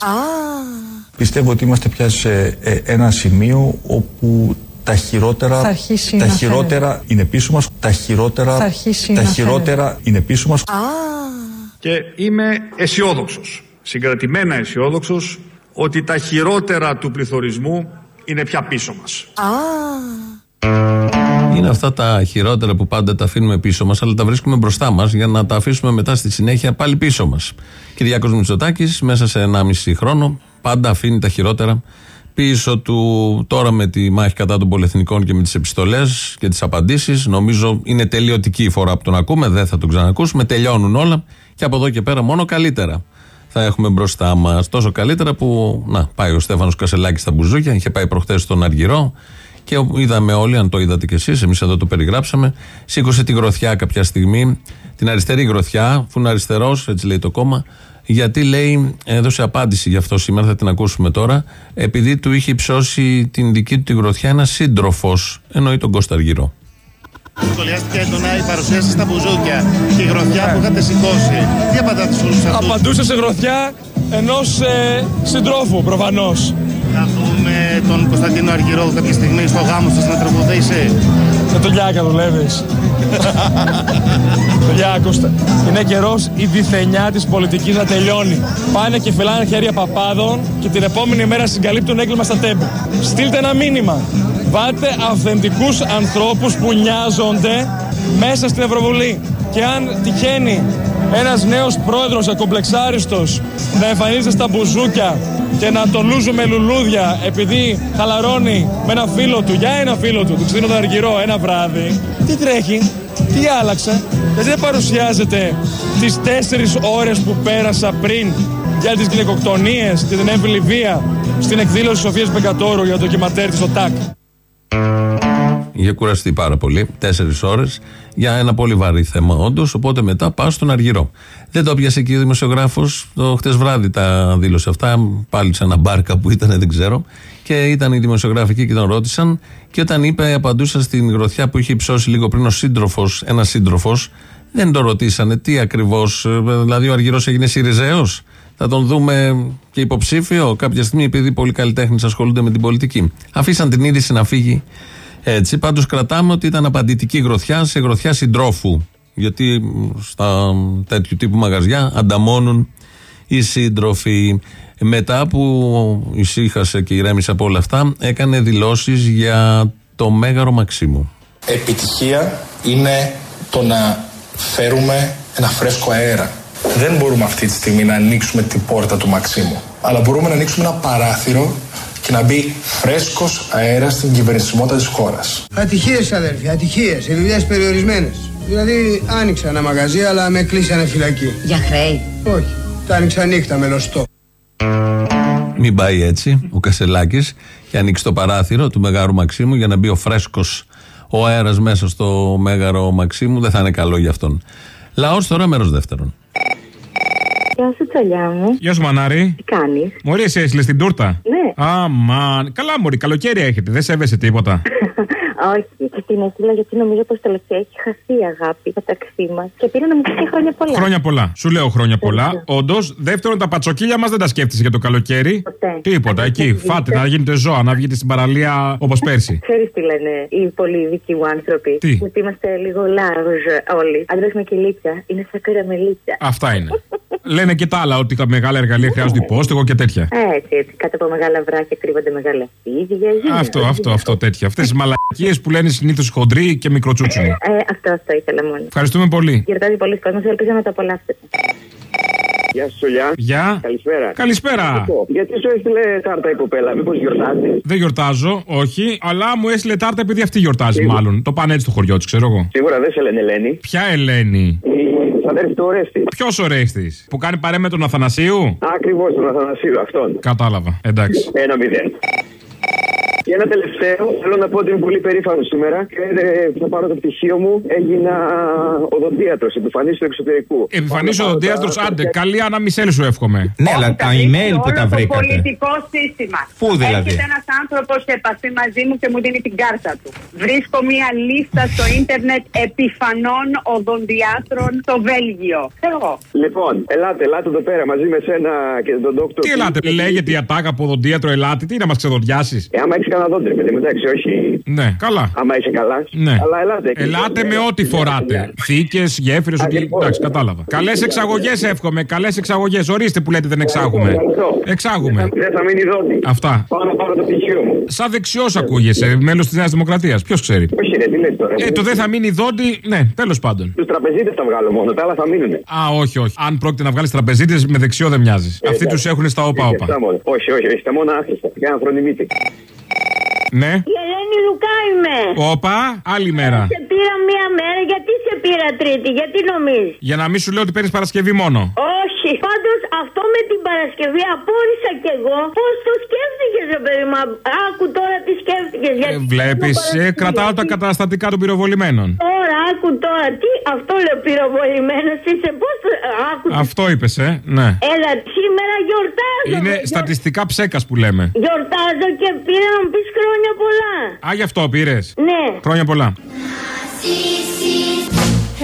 Speaker 1: Πιστεύω ότι είμαστε πια σε ε, ένα σημείο όπου τα χειρότερα,
Speaker 19: Θα αρχίσει
Speaker 1: τα
Speaker 19: να
Speaker 1: χειρότερα είναι πίσω μας, τα χειρότερα,
Speaker 19: Θα αρχίσει
Speaker 1: τα
Speaker 19: να
Speaker 1: χειρότερα είναι πίσω μας.
Speaker 4: Και είμαι αισιόδοξος, συγκρατημένα αισιόδοξος, ότι τα χειρότερα του πληθωρισμού είναι πια πίσω μας.
Speaker 3: Είναι αυτά τα χειρότερα που πάντα τα αφήνουμε πίσω μας, αλλά τα βρίσκουμε μπροστά μας για να τα αφήσουμε μετά στη συνέχεια πάλι πίσω μας. Κυριάκος Μητσοτάκης, μέσα σε 1,5 χρόνο, πάντα αφήνει τα χειρότερα πίσω του. Τώρα με τη μάχη κατά των πολυεθνικών και με τις επιστολές και τις απαντήσεις, νομίζω είναι τελειωτική η φορά που τον ακούμε, δεν θα τον ξανακούσουμε. Τελειώνουν όλα και από εδώ και πέρα μόνο καλύτερα θα έχουμε μπροστά μας. Τόσο καλύτερα που να, πάει ο Στέφανος Κασελάκης στα μπουζούκια, είχε πάει προχθέ στον Αργυρό και είδαμε όλοι, αν το είδατε κι εσείς, εμείς εδώ το περιγράψαμε. Σήκωσε τη γροθιά κάποια στιγμή, την αριστερή γροθιά, αφού είναι αριστερός, έτσι λέει το κόμμα, γιατί λέει, έδωσε απάντηση γι' αυτό σήμερα, θα την ακούσουμε τώρα, επειδή του είχε υψώσει την δική του τη γροθιά ένας σύντροφος, εννοεί τον Κώστα Αργυρό.
Speaker 20: Σχολιάστηκε έντονα η παρουσία σας στα μπουζούκια και η γροθιά που είχατε σηκώσει. Τι απαντάτε στους όλους αυτούς;
Speaker 21: Απαντούσε σε γροθιά ενός ε, συντρόφου προφανώς.
Speaker 20: Θα δούμε τον Κωνσταντίνο Αργυρό κάποια στιγμή στο γάμο σας να τραγουδήσει.
Speaker 21: Με το Λιάκα δουλεύεις. το Λιάκο. Είναι καιρός η διθενιά της πολιτικής να τελειώνει. Πάνε και φυλάνε χέρια παπάδων και την επόμενη μέρα συγκαλύπτουν έγκλημα στα τέμπη. Στείλτε ένα μήνυμα. Βάλτε αυθεντικούς ανθρώπους που νοιάζονται μέσα στην Ευρωβουλή. Και αν τυχαίνει ένας νέος πρόεδρος ακομπλεξάριστος να εμφανίζεται στα μπουζούκια και να τον λούζουμε λουλούδια επειδή χαλαρώνει με ένα φίλο του, για ένα φίλο του, του ξεδίνω τον Αργυρό ένα βράδυ, τι τρέχει, τι άλλαξε, γιατί δεν παρουσιάζεται τις τέσσερις ώρες που πέρασα πριν για τις γυναικοκτονίες και την έμφυλη βία στην εκδήλωση Σοφίας Μπεκατόρου για το ντοκιματέρ της ΟΤΑΚ.
Speaker 3: Είχε κουραστεί πάρα πολύ, τέσσερις ώρες, για ένα πολύ βαρύ θέμα, όντως. Οπότε μετά πάω στον Αργυρό. Δεν το πιάσε εκεί ο δημοσιογράφος. Το χτες βράδυ τα δήλωσε αυτά. Πάλι σε ένα μπάρκα που ήταν, δεν ξέρω. Και ήταν οι δημοσιογράφοι εκεί και τον ρώτησαν. Και όταν είπε, απαντούσα στην γροθιά που είχε υψώσει λίγο πριν ο σύντροφος, ένας σύντροφος, δεν το ρωτήσανε τι ακριβώς. Δηλαδή, ο Αργυρός έγινε Σιριζέος. Θα τον δούμε και υποψήφιο κάποια στιγμή, επειδή πολλοί καλλιτέχνε ασχολούνται με την πολιτική. Αφήσαν την είδηση να φύγει έτσι. Πάντως κρατάμε ότι ήταν απαντητική γροθιά σε γροθιά συντρόφου. Γιατί στα τέτοιου τύπου μαγαζιά ανταμώνουν οι σύντροφοι. Μετά που ησύχασε και ηρέμησε από όλα αυτά, έκανε δηλώσεις για το μέγαρο Μαξίμου.
Speaker 9: Επιτυχία είναι το να φέρουμε ένα φρέσκο αέρα. Δεν μπορούμε αυτή τη στιγμή να ανοίξουμε την πόρτα του Μαξίμου. Αλλά μπορούμε να ανοίξουμε ένα παράθυρο και να μπει φρέσκος αέρας στην κυβερνησιμότητα της χώρας.
Speaker 22: Ατυχίες, αδέρφια, ατυχίες. Δουλειές περιορισμένες. Δηλαδή, άνοιξα ένα μαγαζί, αλλά με κλείσανε φυλακή.
Speaker 6: Για χρέη.
Speaker 22: Όχι. Τα άνοιξα νύχτα με λωστό.
Speaker 3: Μην πάει έτσι ο Κασελάκης και ανοίξει το παράθυρο του Μεγάρου Μαξίμου για να μπει ο φρέσκος ο αέρας μέσα στο μέγαρο Μαξίμου, δεν θα είναι καλό για αυτόν. Λαός τώρα, μέρος δεύτερον.
Speaker 23: Γεια σου, τσαλιά μου.
Speaker 14: Γεια σου, Μανάρη.
Speaker 23: Τι κάνεις;
Speaker 14: Μωρή, εσύ έστειλε την τούρτα;
Speaker 23: Ναι.
Speaker 14: Αμάν. Καλά, Μωρή, καλοκαίρι έχετε. Δεν σέβεσαι τίποτα.
Speaker 23: Όχι. Και την έστειλα γιατί νομίζω πως τελευταία έχει χαθεί η αγάπη μεταξύ μας. Και πήρα να μου πει χρόνια πολλά.
Speaker 14: Χρόνια πολλά. Σου λέω χρόνια πολλά. Όντως, δεύτερον, τα πατσοκίλια μας δεν τα σκέφτεσαι για το καλοκαίρι.
Speaker 23: Ποτέ.
Speaker 14: Τίποτα. Εκεί. Φάτε να γίνετε ζώα, να βγείτε στην παραλία όπως πέρσι.
Speaker 23: Ξέρεις τι λένε οι πολύ δικοί μου άνθρωποι.
Speaker 14: Τι;
Speaker 23: Ότι είμαστε λίγο large όλοι. Άντρε με κυλίτια. Είναι σαν καραμελίτια.
Speaker 14: Αυτά είναι. Λένε και τα άλλα ότι τα μεγάλα εργαλεία χρειάζονται υπόστεγο και τέτοια.
Speaker 23: Ε, Έτσι, έτσι. Κάτω από μεγάλα βράχια κρύβονται μεγάλα φίδια. γίνεται.
Speaker 14: Αυτό, αυτό, αυτό τέτοια. Αυτές τις μαλακίες που λένε συνήθως χοντροί και μικροτσούτσουνοι.
Speaker 23: Ε, αυτό, αυτό ήθελα μόνο.
Speaker 14: Ευχαριστούμε πολύ.
Speaker 23: Γιορτάζει πολλοί κόσμος, ελπίζω να το απολαύσετε.
Speaker 19: Γεια σου, Σολιά.
Speaker 14: Γεια.
Speaker 19: Καλησπέρα.
Speaker 14: Καλησπέρα.
Speaker 19: Γιατί σου έστειλε τάρτα η κοπέλα, μήπως γιορτάζει;
Speaker 14: Δεν γιορτάζω, όχι, αλλά μου έστειλε τάρτα επειδή αυτή γιορτάζει, μάλλον. Το πάνε έτσι στο χωριό της, ξέρω εγώ.
Speaker 19: Σίγουρα δεν σε λένε Ελένη.
Speaker 14: Ποια Ελένη;
Speaker 19: Η αδέρφη του Ορέστη.
Speaker 14: Ποιος Ορέστη. Που κάνει παρέ με τον Αθανασίου;
Speaker 19: Ακριβώς τον Αθανασίου, αυτόν.
Speaker 14: Κατάλαβα. Εντάξει.
Speaker 19: Ένα μηδέν. Και ένα τελευταίο, θέλω να πω ότι είμαι πολύ περήφανος σήμερα και ε, θα πάρω το πτυχίο μου. Έγινα οδοντίατρος, επιφανής του εξωτερικού.
Speaker 14: Επιφανής οδοντίατρος, άντε, καλή αναμισέλ σου εύχομαι.
Speaker 24: Ναι, αλλά τα email που τα
Speaker 25: Το
Speaker 24: βρήκατε.
Speaker 25: πολιτικό σύστημα.
Speaker 24: Πού δηλαδή;
Speaker 25: Έρχεται ένας άνθρωπος σε επαφή μαζί μου και μου δίνει την κάρτα του. Βρίσκω μία λίστα στο ίντερνετ επιφανών οδοντιάτρων στο Βέλγιο. Εγώ.
Speaker 19: Λοιπόν, ελάτε, ελάτε εδώ πέρα μαζί με σένα και τον δόκτωρ.
Speaker 14: Τι ελάτε, λέγεται η ατάκα από οδοντίατρο, ελάτε, τι να μας ξεδοντιάσεις;
Speaker 19: Ε, άμα έχεις κανένα δόντρι, παιδί μου, εντάξει, όχι.
Speaker 14: Ναι, καλά.
Speaker 19: Άμα είσαι καλά.
Speaker 14: Ναι.
Speaker 19: Αλλά ελάτε.
Speaker 14: Ελάτε με ό,τι φοράτε. Θήκες, γέφυρες, ό,τι. Εντάξει, κατάλαβα. Καλές εξαγωγές εύχομαι. Καλές εξαγωγές. Ορίστε που λέτε δεν εξάγουμε. Εξάγουμε.
Speaker 19: Δεν θα μείνει δόντι.
Speaker 14: Αυτά.
Speaker 19: Πάω να πάρω το πτυχίο μου.
Speaker 14: Σαν δεξιός ακούγεσαι, μέλος της Νέας Δημοκρατίας. Ποιος ξέρει.
Speaker 19: Όχι, ρε, τι λες τώρα.
Speaker 14: Ε, το δεν θα μείνει δόντι, ναι, τέλος πάντων.
Speaker 19: Τους τραπεζίτες θα βγάλω μόνο, τα άλλα θα μείνουν.
Speaker 14: Α, όχι, όχι. Αν πρόκειται να βγάλεις τραπεζίτες, με δεξιό δεν μοιάζεις. Αυτοί τους έχουν στα όπα-όπα.
Speaker 19: Όχι, όχι, όχι, τα μόνο άσχεστα. Για να φρονιμείτε.
Speaker 14: Ναι.
Speaker 23: Η Ελένη Λουκά είμαι.
Speaker 14: Όπα, άλλη μέρα.
Speaker 23: Σε πήρα μία μέρα, γιατί σε πήρα τρίτη, γιατί νομίζεις;
Speaker 14: Για να μην σου λέω ότι παίρνεις Παρασκευή μόνο.
Speaker 23: Όχι. Πάντως αυτό με την Παρασκευή απόρρισα κι εγώ. Πώς το σκέφτηκες, ρε παιδί μου; Άκου τώρα τι σκέφτηκες.
Speaker 14: Ε, Βλέπεις, κρατάω τα καταστατικά των πυροβολημένων.
Speaker 23: Τώρα, άκου τώρα. Τι, αυτό λέω πυροβολημένος είσαι. Πώς. Άκου.
Speaker 14: Αυτό είπες, ε, ναι.
Speaker 23: Έλα, σήμερα γιορτάζω.
Speaker 14: Είναι στατιστικά ψέκας που λέμε.
Speaker 23: Γιορτάζω και πήρα να μου πεις χρόνια πολλά.
Speaker 14: Α, γι' αυτό πήρες.
Speaker 23: Ναι.
Speaker 14: Χρόνια πολλά.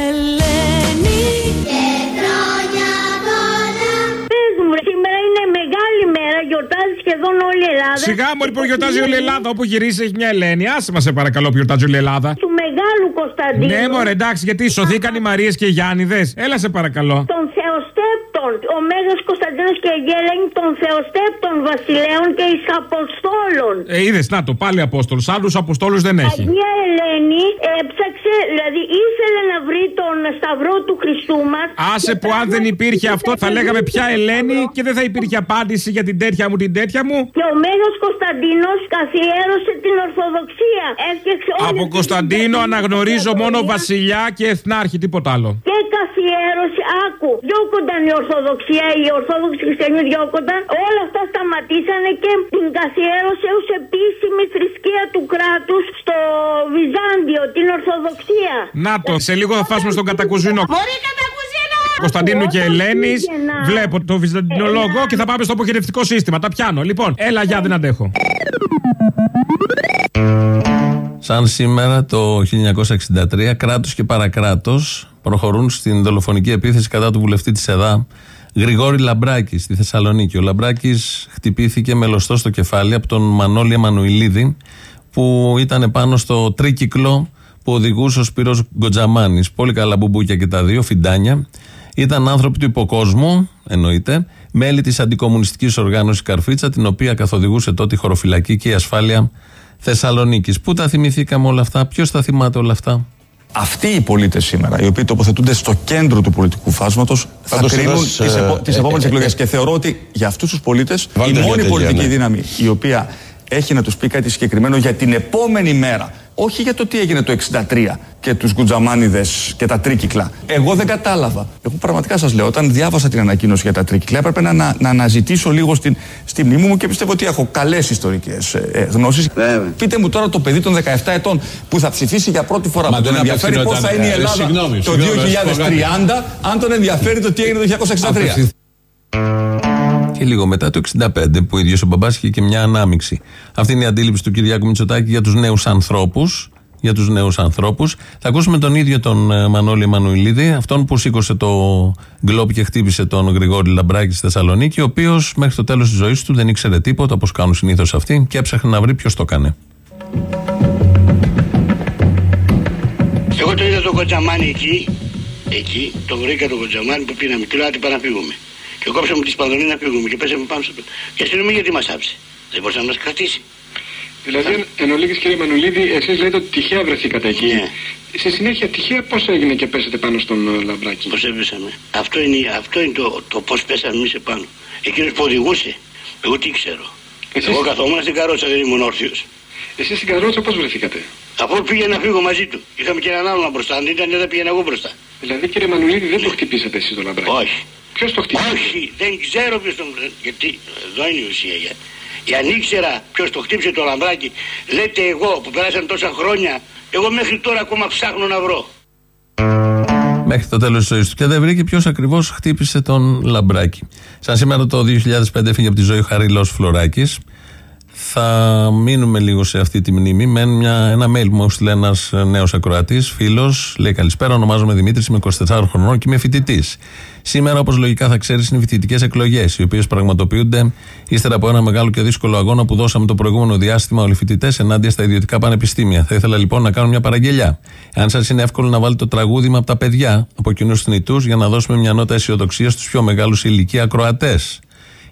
Speaker 23: Ελένη και χρόνια πολλά. Πες μου, ρε, σήμερα είναι μεγάλη μέρα, γιορτάζεις σχεδόν όλη η Ελλάδα.
Speaker 14: Σιγά μωρή που γιορτάζει όλη η Ελλάδα. Όπου γυρίσει έχει μια Ελένη. Άσε μα σε παρακαλώ που γιορτάζει όλη η Ελλάδα.
Speaker 23: Του μεγάλου Κωνσταντίνου.
Speaker 14: Ναι, μωρέ, εντάξει, γιατί σωθήκαν οι Μαρίες και οι Γιάννηδες. Έλα σε παρακαλώ.
Speaker 23: Των Θεοστέπτων. Ο Μέγας Κωνσταντίνος και η Ελένη των Θεοστέπτων βασιλέων και εις Αποστόλων.
Speaker 14: Ε, είδες, να το, πάλι Απόστολος. Άλλους Αποστόλους δεν έχει.
Speaker 23: Αγία Ελένη έψαξε, δηλαδή ήθελε να βρει τον Σταυρό του Χριστού μας.
Speaker 14: Άσε που αν δεν υπήρχε αυτό, θα λέγαμε πια Ελένη και δεν θα υπήρχε απάντηση για την τέτοια μου την τέτοια μου.
Speaker 23: Και ο Μέγας Κωνσταντίνος καθιέρωσε την Ορθοδοξία. Έφτιαξε όλες
Speaker 14: Από
Speaker 23: τις
Speaker 14: Κωνσταντίνο
Speaker 23: συνταγές
Speaker 14: αναγνωρίζω
Speaker 23: της
Speaker 14: μόνο
Speaker 23: Ορθοδοξίας
Speaker 14: βασιλιά και εθνάρχη, τίποτα άλλο.
Speaker 23: Και καθιέρωσε, άκου, διώκονταν η Ορθοδοξία, οι Ορθόδοξοι Χριστιανοί διώκονταν. Όλα αυτά σταματήσανε και την καθιέρωσε ως επίσημη θρησκεία του κράτους στο Βυζάντιο, την Ορθοδοξία.
Speaker 14: Να το, σε λίγο θα φάσουμε στον κατακουζίνο.
Speaker 23: Μπορεί κατακουζίνα!
Speaker 14: Κωνσταντίνου και Ελένης.
Speaker 23: Πήγαινα.
Speaker 14: Βλέπω το βυζαντινολόγο και θα πάμε στο αποχαιρετικό σύστημα. Τα πιάνω. Λοιπόν, έλα, για δεν αντέχω.
Speaker 3: Σαν σήμερα το 1963, κράτος και παρακράτος προχωρούν στην δολοφονική επίθεση κατά του βουλευτή της ΕΔΑ Γρηγόρη Λαμπράκη στη Θεσσαλονίκη. Ο Λαμπράκης χτυπήθηκε μελωστό στο κεφάλι από τον Μανώλη Εμμανουηλίδη που ήταν πάνω στο τρίκυκλο που οδηγούσε ο Σπύρος Γκοτζαμάνης. Πολύ καλά μπουμπούκια και τα δύο, φιντάνια. Ήταν άνθρωποι του υποκόσμου, εννοείται, μέλη της αντικομουνιστικής οργάνωσης Καρφίτσα, την οποία καθοδηγούσε τότε η χωροφυλακή και η ασφάλεια Θεσσαλονίκης. Πού τα θυμηθήκαμε όλα αυτά, ποιος τα θυμάται όλα αυτά;
Speaker 1: Αυτοί οι πολίτες σήμερα, οι οποίοι τοποθετούνται στο κέντρο του πολιτικού φάσματος, θα
Speaker 26: Πάντως
Speaker 1: κρίνουν
Speaker 26: ένας,
Speaker 1: τις
Speaker 26: ε,
Speaker 1: επο, τις
Speaker 26: ε,
Speaker 1: επόμενες
Speaker 26: ε,
Speaker 1: εκλογές.
Speaker 26: ε,
Speaker 1: Και θεωρώ ότι για αυτούς τους πολίτες η
Speaker 26: Βάλτε μια
Speaker 1: μόνη
Speaker 26: τέτοια,
Speaker 1: πολιτική
Speaker 26: ναι.
Speaker 1: δύναμη η οποία έχει να τους πει κάτι συγκεκριμένο για την επόμενη μέρα, όχι για το τι έγινε το 63 και τους γκουτζαμάνιδες και τα τρίκυκλα. Εγώ δεν κατάλαβα. Εγώ πραγματικά σας λέω, όταν διάβασα την ανακοίνωση για τα τρίκυκλα, έπρεπε να, να, να αναζητήσω λίγο στην, στη μνήμη μου και πιστεύω ότι έχω καλές ιστορικές ε, ε, γνώσεις. Πείτε μου τώρα το παιδί των 17 ετών που θα ψηφίσει για πρώτη φορά
Speaker 3: Μα
Speaker 1: που τον
Speaker 3: δεν
Speaker 1: ενδιαφέρει πώς θα είναι η
Speaker 3: απευθυνόταν- ε,
Speaker 1: Ελλάδα
Speaker 3: συγγνώμη,
Speaker 1: το
Speaker 3: συγγνώμη, να σου πω κάτι.
Speaker 1: 2030, αν τον ενδιαφέρει το τι έγινε το 1963.
Speaker 3: Και λίγο μετά το 65 που ο ίδιος ο μπαμπάς είχε και μια ανάμειξη. Αυτή είναι η αντίληψη του Κυριάκου Μητσοτάκη για τους νέους ανθρώπους. Για τους νέους ανθρώπους. Θα ακούσουμε τον ίδιο τον ε, Μανώλη Εμμανουηλίδη, αυτόν που σήκωσε το γκλόπ και χτύπησε τον Γρηγόρη Λαμπράκη στη Θεσσαλονίκη, ο οποίος μέχρι το τέλος της ζωής του δεν ήξερε τίποτα, όπως κάνουν συνήθως αυτοί, και έψαχνε να βρει ποιος το έκανε.
Speaker 27: Εγώ το είδα το κοτζαμάνι εκεί, εκεί, το βρήκα το κοτζαμάνι που πήραμε και λέω άντε πάμε να φύγουμε. Και κόψαμε τη σπανδονή να φύγουμε και πέσαμε πάνω στο Και αστυνομία γιατί μας άψε. Δεν μπορούσε να μας κρατήσει.
Speaker 9: Δηλαδή, εν ολίγης κύριε Μανουλίδη, εσείς λέτε ότι τυχαία βρεθήκατε εκεί.
Speaker 27: Ναι.
Speaker 9: Σε συνέχεια, τυχαία πώς έγινε και πέσατε πάνω στον ε, Λαμπράκη;
Speaker 27: Πώς έπεσαμε; Αυτό είναι, αυτό είναι το, το πώς πέσαμε εμείς επάνω. Εκείνος που οδηγούσε. Εγώ τι ξέρω.
Speaker 9: Εσείς-
Speaker 27: Εγώ καθόμουν στην καρότσα, δεν ήμουν όρθιος.
Speaker 9: Εσείς στην καρότσα πώς βρεθήκατε;
Speaker 27: Αφού πήγα να φύγω μαζί του. Είχαμε και έναν άλλον μπροστά. Αν ήταν, δεν πήγαινα εγώ μπροστά.
Speaker 9: Δηλαδή, κύριε Μανουλίδη, δεν το χτυπήσατε εσείς το Λαμπράκη;
Speaker 27: Όχι.
Speaker 9: Ποιος το χτύπησε.
Speaker 27: Όχι, δεν ξέρω ποιος τον... Γιατί εδώ είναι η ουσία. Για... Για αν ήξερα ποιος το χτύπησε το λαμπράκι, λέτε εγώ που πέρασαν τόσα χρόνια, εγώ μέχρι τώρα ακόμα ψάχνω να βρω.
Speaker 3: Μέχρι το τέλος της ζωής του. Και δεν βρήκε ποιος ακριβώς χτύπησε τον Λαμπράκη. Σαν σήμερα το 2005 έφυγε από τη ζωή ο Χαρίλο Φλωράκης. Θα μείνουμε λίγο σε αυτή τη μνήμη με μια, ένα mail που μου έστειλε ένας νέος ακροατής, φίλος. Λέει Καλησπέρα, ονομάζομαι Δημήτρης, είμαι 24 χρονών και είμαι φοιτητής. Σήμερα, όπως λογικά θα ξέρεις, είναι οι φοιτητικέ εκλογές, οι οποίες πραγματοποιούνται ύστερα από ένα μεγάλο και δύσκολο αγώνα που δώσαμε το προηγούμενο διάστημα όλοι οι φοιτητές ενάντια στα ιδιωτικά πανεπιστήμια. Θα ήθελα λοιπόν να κάνω μια παραγγελιά. Αν σας είναι εύκολο να βάλετε το τραγούδι από τα παιδιά, από κοινούς θνητούς, για να δώσουμε μια νότα αισιοδοξίας στους πιο μεγάλους ηλικία ακροατέ.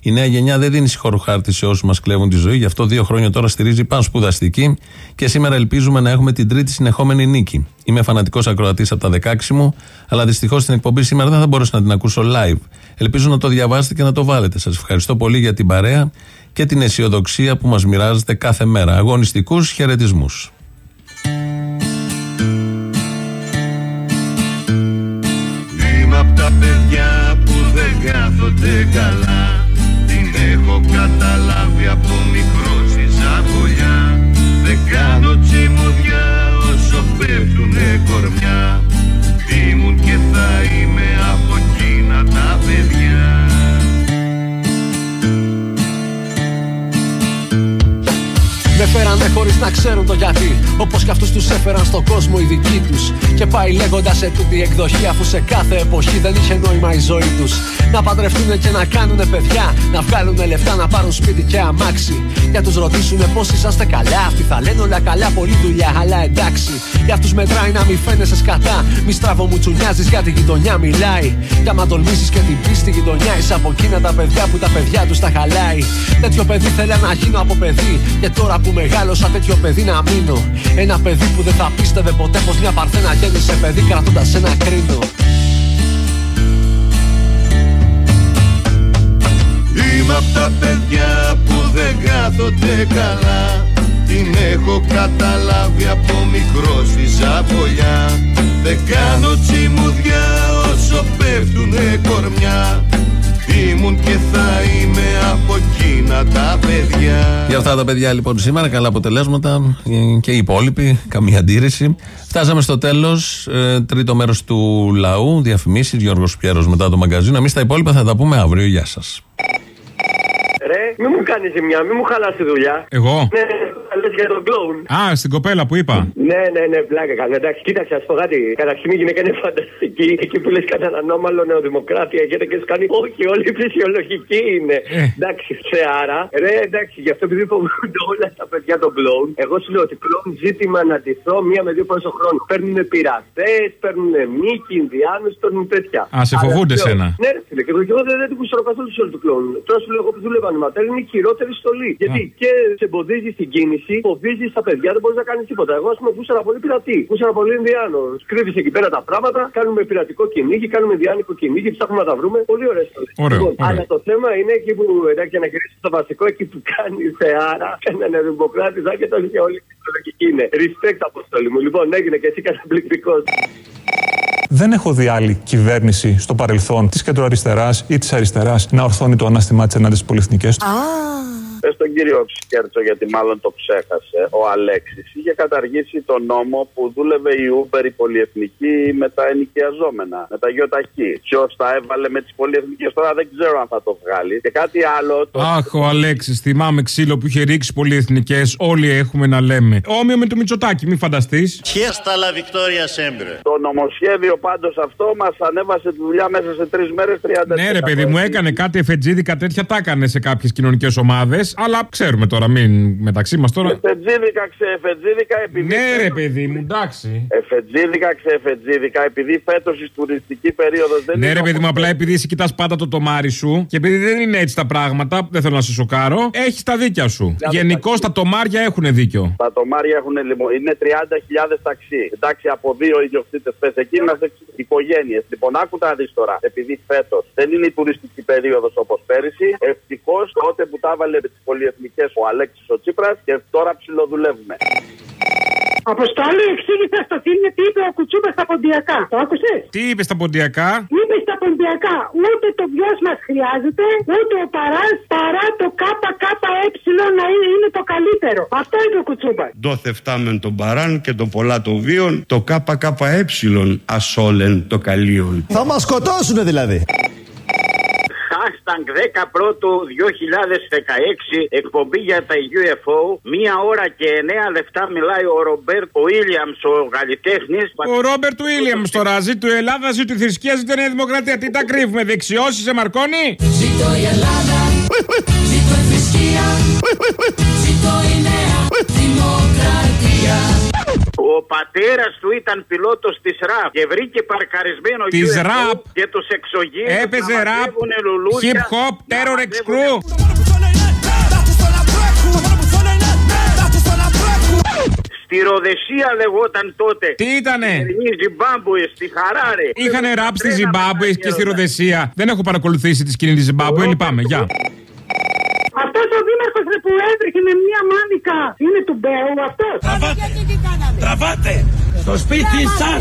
Speaker 3: Η νέα γενιά δεν δίνει συγχωρού χάρτη σε όσους μας κλέβουν τη ζωή, γι' αυτό δύο χρόνια τώρα στηρίζει πάνω σπουδαστική και σήμερα ελπίζουμε να έχουμε την τρίτη συνεχόμενη νίκη. Είμαι φανατικός ακροατής από τα 16 μου, αλλά δυστυχώς την εκπομπή σήμερα δεν θα μπορέσω να την ακούσω live. Ελπίζω να το διαβάσετε και να το βάλετε. Σας ευχαριστώ πολύ για την παρέα και την αισιοδοξία που μας μοιράζετε κάθε μέρα. Αγωνιστικούς χαιρετισμούς.
Speaker 10: Είμαι απ' τα παιδιά που δεν κάθονται καλά
Speaker 28: χωρίς να ξέρουν το γιατί. Όπως κι αυτούς τους έφεραν στον κόσμο οι δικοί τους. Και πάει λέγοντας σε τούτη εκδοχή, αφού σε κάθε εποχή δεν είχε νόημα η ζωή τους. Να παντρευτούν και να κάνουν παιδιά. Να βγάλουν λεφτά, να πάρουν σπίτι και αμάξι. Για τους ρωτήσουν πώς είσαστε καλά. Αυτοί θα λένε όλα καλά, πολλή δουλειά, αλλά εντάξει. Για αυτούς μετράει να μην φαίνεσαι σκατά. Μη στραβό μου τσουνιάζει για τη γειτονιά μιλάει. Και άμα τολμήσεις και την πει στη γειτονιά, είσαι από εκείνα τα παιδιά που τα παιδιά τους τα χαλάει. Τέτοιο παιδί θέλει να γίνω από παιδί. Και τώρα που μεγάλωσα τέτοιο παιδί να μείνω. Ένα παιδί που δεν θα πίστευε ποτέ πως μια παρθένα γέννησε παιδί κρατώντας ένα κρίνο.
Speaker 10: Είμαι απ' τα παιδιά που δεν κάθονται καλά Την έχω καταλάβει από μικρό στη ζαβολιά Δεν κάνω τσιμουδιά όσο πέφτουνε κορμιά εκείνα τα παιδιά
Speaker 3: Για αυτά τα παιδιά λοιπόν σήμερα, καλά αποτελέσματα ε, και οι υπόλοιποι, καμία αντίρρηση. Φτάσαμε στο τέλος, τρίτο μέρος του λαού, διαφημίσεις, Γιώργος Πιέρος μετά το μαγκαζίνο. Εμείς τα υπόλοιπα θα τα πούμε αύριο. Γεια σας.
Speaker 29: Ρε, μη μου κάνεις ζημιά, μη μου χαλάς τη δουλειά.
Speaker 14: Εγώ;
Speaker 29: Ναι, λες για τον κλόουν.
Speaker 14: Α, στην κοπέλα που είπα.
Speaker 29: Ναι, ναι, ναι, πλάκα κάνω. Εντάξει, κοίταξε, ας πω κάτι. Καταρχήν η γυναίκα είναι φανταστική. Εκεί που λες κανένα ανώμαλο νεοδημοκράτη, έρχεται και σου κάνει. Όχι, όλη φυσιολογική είναι. Εντάξει, σε άρα. Ρε, εντάξει, γι' αυτό επειδή φοβούνται όλα τα παιδιά των κλόουν, εγώ σου λέω ότι κλόουν ζήτημα να ντυθώ μία με δύο φορές το χρόνο. Παίρνουν πειρατέ, παίρνουν μήκη, Ινδιάνου, παίρνουν τέτοια.
Speaker 14: Α, σε
Speaker 29: Αλλά
Speaker 14: φοβούνται
Speaker 29: λέω,
Speaker 14: σένα.
Speaker 29: Ναι, ρε, φίλε, και εγώ δεν, δεν την κουστρώ καθόλου σε όλο του κλόουν. Τώρα σου λέω εγώ που δούλευα νηματέλ,
Speaker 30: είναι η χειρότερη στολή. Γιατί και σε εμποδίζει στην κίνηση, φοβίζει τα παιδιά, δεν μπορεί να κάνει τίποτα. Εγώ, ας πούμε, πούσαρα πολύ πειρατή. Πούσαρα πολύ Ινδιάνο. Κρύβεις εκεί πέρα τα πράγματα, κάνουμε πειρατικό κυνήγι, κάνουμε Ινδιάνικο κυνήγι, ψάχνουμε να τα βρούμε. Πολύ ωραία στολή.
Speaker 14: Ωραίο,
Speaker 30: Λοιπόν,
Speaker 14: ωραίο.
Speaker 30: αλλά το θέμα είναι εκεί που, εντάξει, για να γυρίσει στο βασικό, εκεί που κάνει θεάρα, έναν δημοκράτη, και το είχε όλη τη λογική είναι. Respect, αποστολή μου. Λοιπόν, έγινε και εσύ καταπληκτικός.
Speaker 11: Δεν έχω δει άλλη κυβέρνηση στο παρελθόν της κεντροαριστεράς ή της αριστεράς να ορθώνει το ανάστημά της ενάντια στις πολυεθνικές.
Speaker 31: Πες στον κύριο Σκέρτσο, γιατί μάλλον το ξέχασε, ο Αλέξης είχε καταργήσει τον νόμο που δούλευε η Uber η πολυεθνική με τα ενοικιαζόμενα, με τα γιοταχή. Ποιος τα έβαλε με τις πολυεθνικές, τώρα δεν ξέρω αν θα το βγάλει. Και κάτι άλλο. Το...
Speaker 14: Αχ, ο Αλέξης, θυμάμαι ξύλο που είχε ρίξει πολυεθνικές. Όλοι έχουμε να λέμε. Όμοιο με το Μητσοτάκι, μην φανταστείς.
Speaker 26: Χέστα la Victoria sempre.
Speaker 31: Το νομοσχέδιο πάντως αυτό μας ανέβασε τη δουλειά μέσα σε τρεις μέρες 30
Speaker 14: Ναι, ρε παιδί μου, έκανε κάτι εφετζίδικα τέτοια, τα έκανε σε κάποιες κοινωνικές ομάδες. Αλλά ξέρουμε τώρα, μην μεταξύ μας τώρα.
Speaker 31: Εφετζίδικα, ξεεφετζίδικα, επειδή.
Speaker 14: Ναι, ρε παιδί μου, εντάξει.
Speaker 31: Εφετζίδικα, ξεεφετζίδικα, επειδή φέτος η τουριστική περίοδος δεν
Speaker 14: Ναι,
Speaker 31: είναι.
Speaker 14: ρε παιδί μου, απλά επειδή εσύ κοιτάς πάντα το τομάρι σου και επειδή δεν είναι έτσι τα πράγματα, δεν θέλω να σε σοκάρω, έχεις τα δίκια σου. Γενικώς τα τομάρια έχουν δίκιο.
Speaker 31: Τα τομάρια έχουν λοιπόν, είναι 30.000 ταξί. Εντάξει, από δύο ιδιοκτήτες πες εκεί είμαστε οικογένειες. Λοιπόν, άκου τα δεις τώρα. Επειδή φέτος δεν είναι η τουριστική περίοδος όπως πέρυσι, ευτυχώς τότε που τα έβαλε τι πολυεθνικές ο Αλέξης ο Τσίπρας και τώρα ψιλοδουλεύουμε.
Speaker 29: Αποστόλη, εξήγησε στο φίλο τι είπε ο Κουτσούμπας στα ποντιακά. Το άκουσες;
Speaker 14: Τι είπε στα ποντιακά;
Speaker 29: Είπε στα ποντιακά, ούτε το ποιο μας χρειάζεται, ούτε ο παράς παρά το ΚΚΕ να είναι, είναι το καλύτερο. Αυτό είπε ο Κουτσούμπας.
Speaker 32: Το θεφτάμεν τον παράν και τον πολλά των βίων, το ΚΚΕ ασόλεν το καλίον.
Speaker 33: Θα μας σκοτώσουνε δηλαδή.
Speaker 16: Hashtag 10 πρώτου 2016 εκπομπή για τα UFO. Μία ώρα και 9 λεπτά μιλάει ο Ρομπέρτ Βίλιαμς, ο καλλιτέχνης.
Speaker 14: Ο Ρόμπερτ Βίλιαμς τώρα ζει του Ελλάδα, ζει του θρησκεία, ζει του Νέα Δημοκρατία. Τι τα κρύβουμε, δεξιώσεις σε μαρκώνει.
Speaker 25: Ζήτω η Ελλάδα, ζήτω η θρησκεία, ζήτω η νέα δημοκρατία.
Speaker 16: Ο πατέρας του ήταν πιλότος της ΡΑΠ και βρήκε παρκαρισμένο
Speaker 14: Της
Speaker 16: UFO
Speaker 14: ΡΑΠ.
Speaker 16: και τους εξωγείου.
Speaker 14: Έπαιζε ραπ, hip hop, terror ex crew.
Speaker 16: Στη Ροδεσία λεγόταν τότε.
Speaker 14: Τι ήτανε;
Speaker 16: Η Ζιμπάμπουες, στη Χαράρε.
Speaker 14: Είχαν ραπ στη Ζιμπάμπουες και στη Ροδεσία. Δεν έχω παρακολουθήσει τη σκηνή της Ζιμπάμπουε, λυπάμαι, γεια.
Speaker 29: Αυτός ο δήμαρχος που έβριχε με μια μάνικα είναι του Μπέου αυτός.
Speaker 25: Τραβάτε στο σπίτι σας,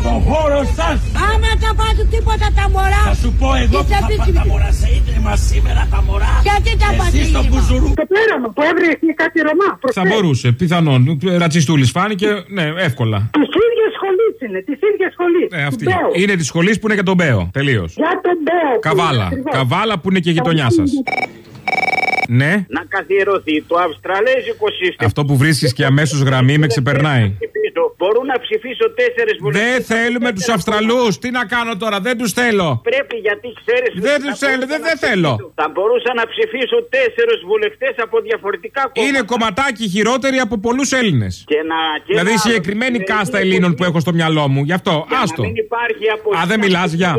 Speaker 25: στον χώρο σας. Άμα τα πάτε τίποτα τα μωρά. Θα σου πω εγώ που θα πάνε τα μωρά σε ίδρυμα σήμερα τα μωρά. Γιατί τα πάτε
Speaker 29: Εσύ στο
Speaker 25: μπουζουρού.
Speaker 29: Το πέραμα που έβριχε κάτι Ρωμά.
Speaker 14: Θα μπορούσε, πιθανόν. Ρατσιστούλης φάνηκε, ναι, εύκολα.
Speaker 29: Τη ίδια σχολή είναι, τη ίδια σχολή.
Speaker 14: Ε, αυτή. Είναι τη σχολή που είναι για τον Μπέο. Τελείως.
Speaker 29: Για τον Μπέο.
Speaker 14: Καβάλα. Καβάλα που είναι και γειτονιά σας. Ναι.
Speaker 16: Να καθιερωθεί το Αυστραλέζικο σύστημα.
Speaker 14: Αυτό που βρίσκεις και αμέσως γραμμή με ξεπερνάει.
Speaker 16: Ψηφίσω. Μπορούν να ψηφίσω τέσσερις βουλευτές.
Speaker 14: Δεν θέλουμε τους Αυστραλούς. Τι να κάνω τώρα, δεν τους θέλω.
Speaker 16: Πρέπει γιατί ξέρεις.
Speaker 14: Δεν τους θέλω, δεν, δεν θέλω.
Speaker 16: Θα μπορούσα να ψηφίσω τέσσερις βουλευτές από διαφορετικά κόμματα.
Speaker 14: Είναι κομματάκι χειρότεροι από πολλούς Έλληνες.
Speaker 16: Και να, και
Speaker 14: Δηλαδή η
Speaker 16: να-
Speaker 14: συγκεκριμένη κάστα Ελλήνων που έχω στο μυαλό μου. Γι' αυτό,
Speaker 16: Για να
Speaker 14: άστο.
Speaker 16: μην υπάρχει
Speaker 14: Α, δεν μιλάς, γεια.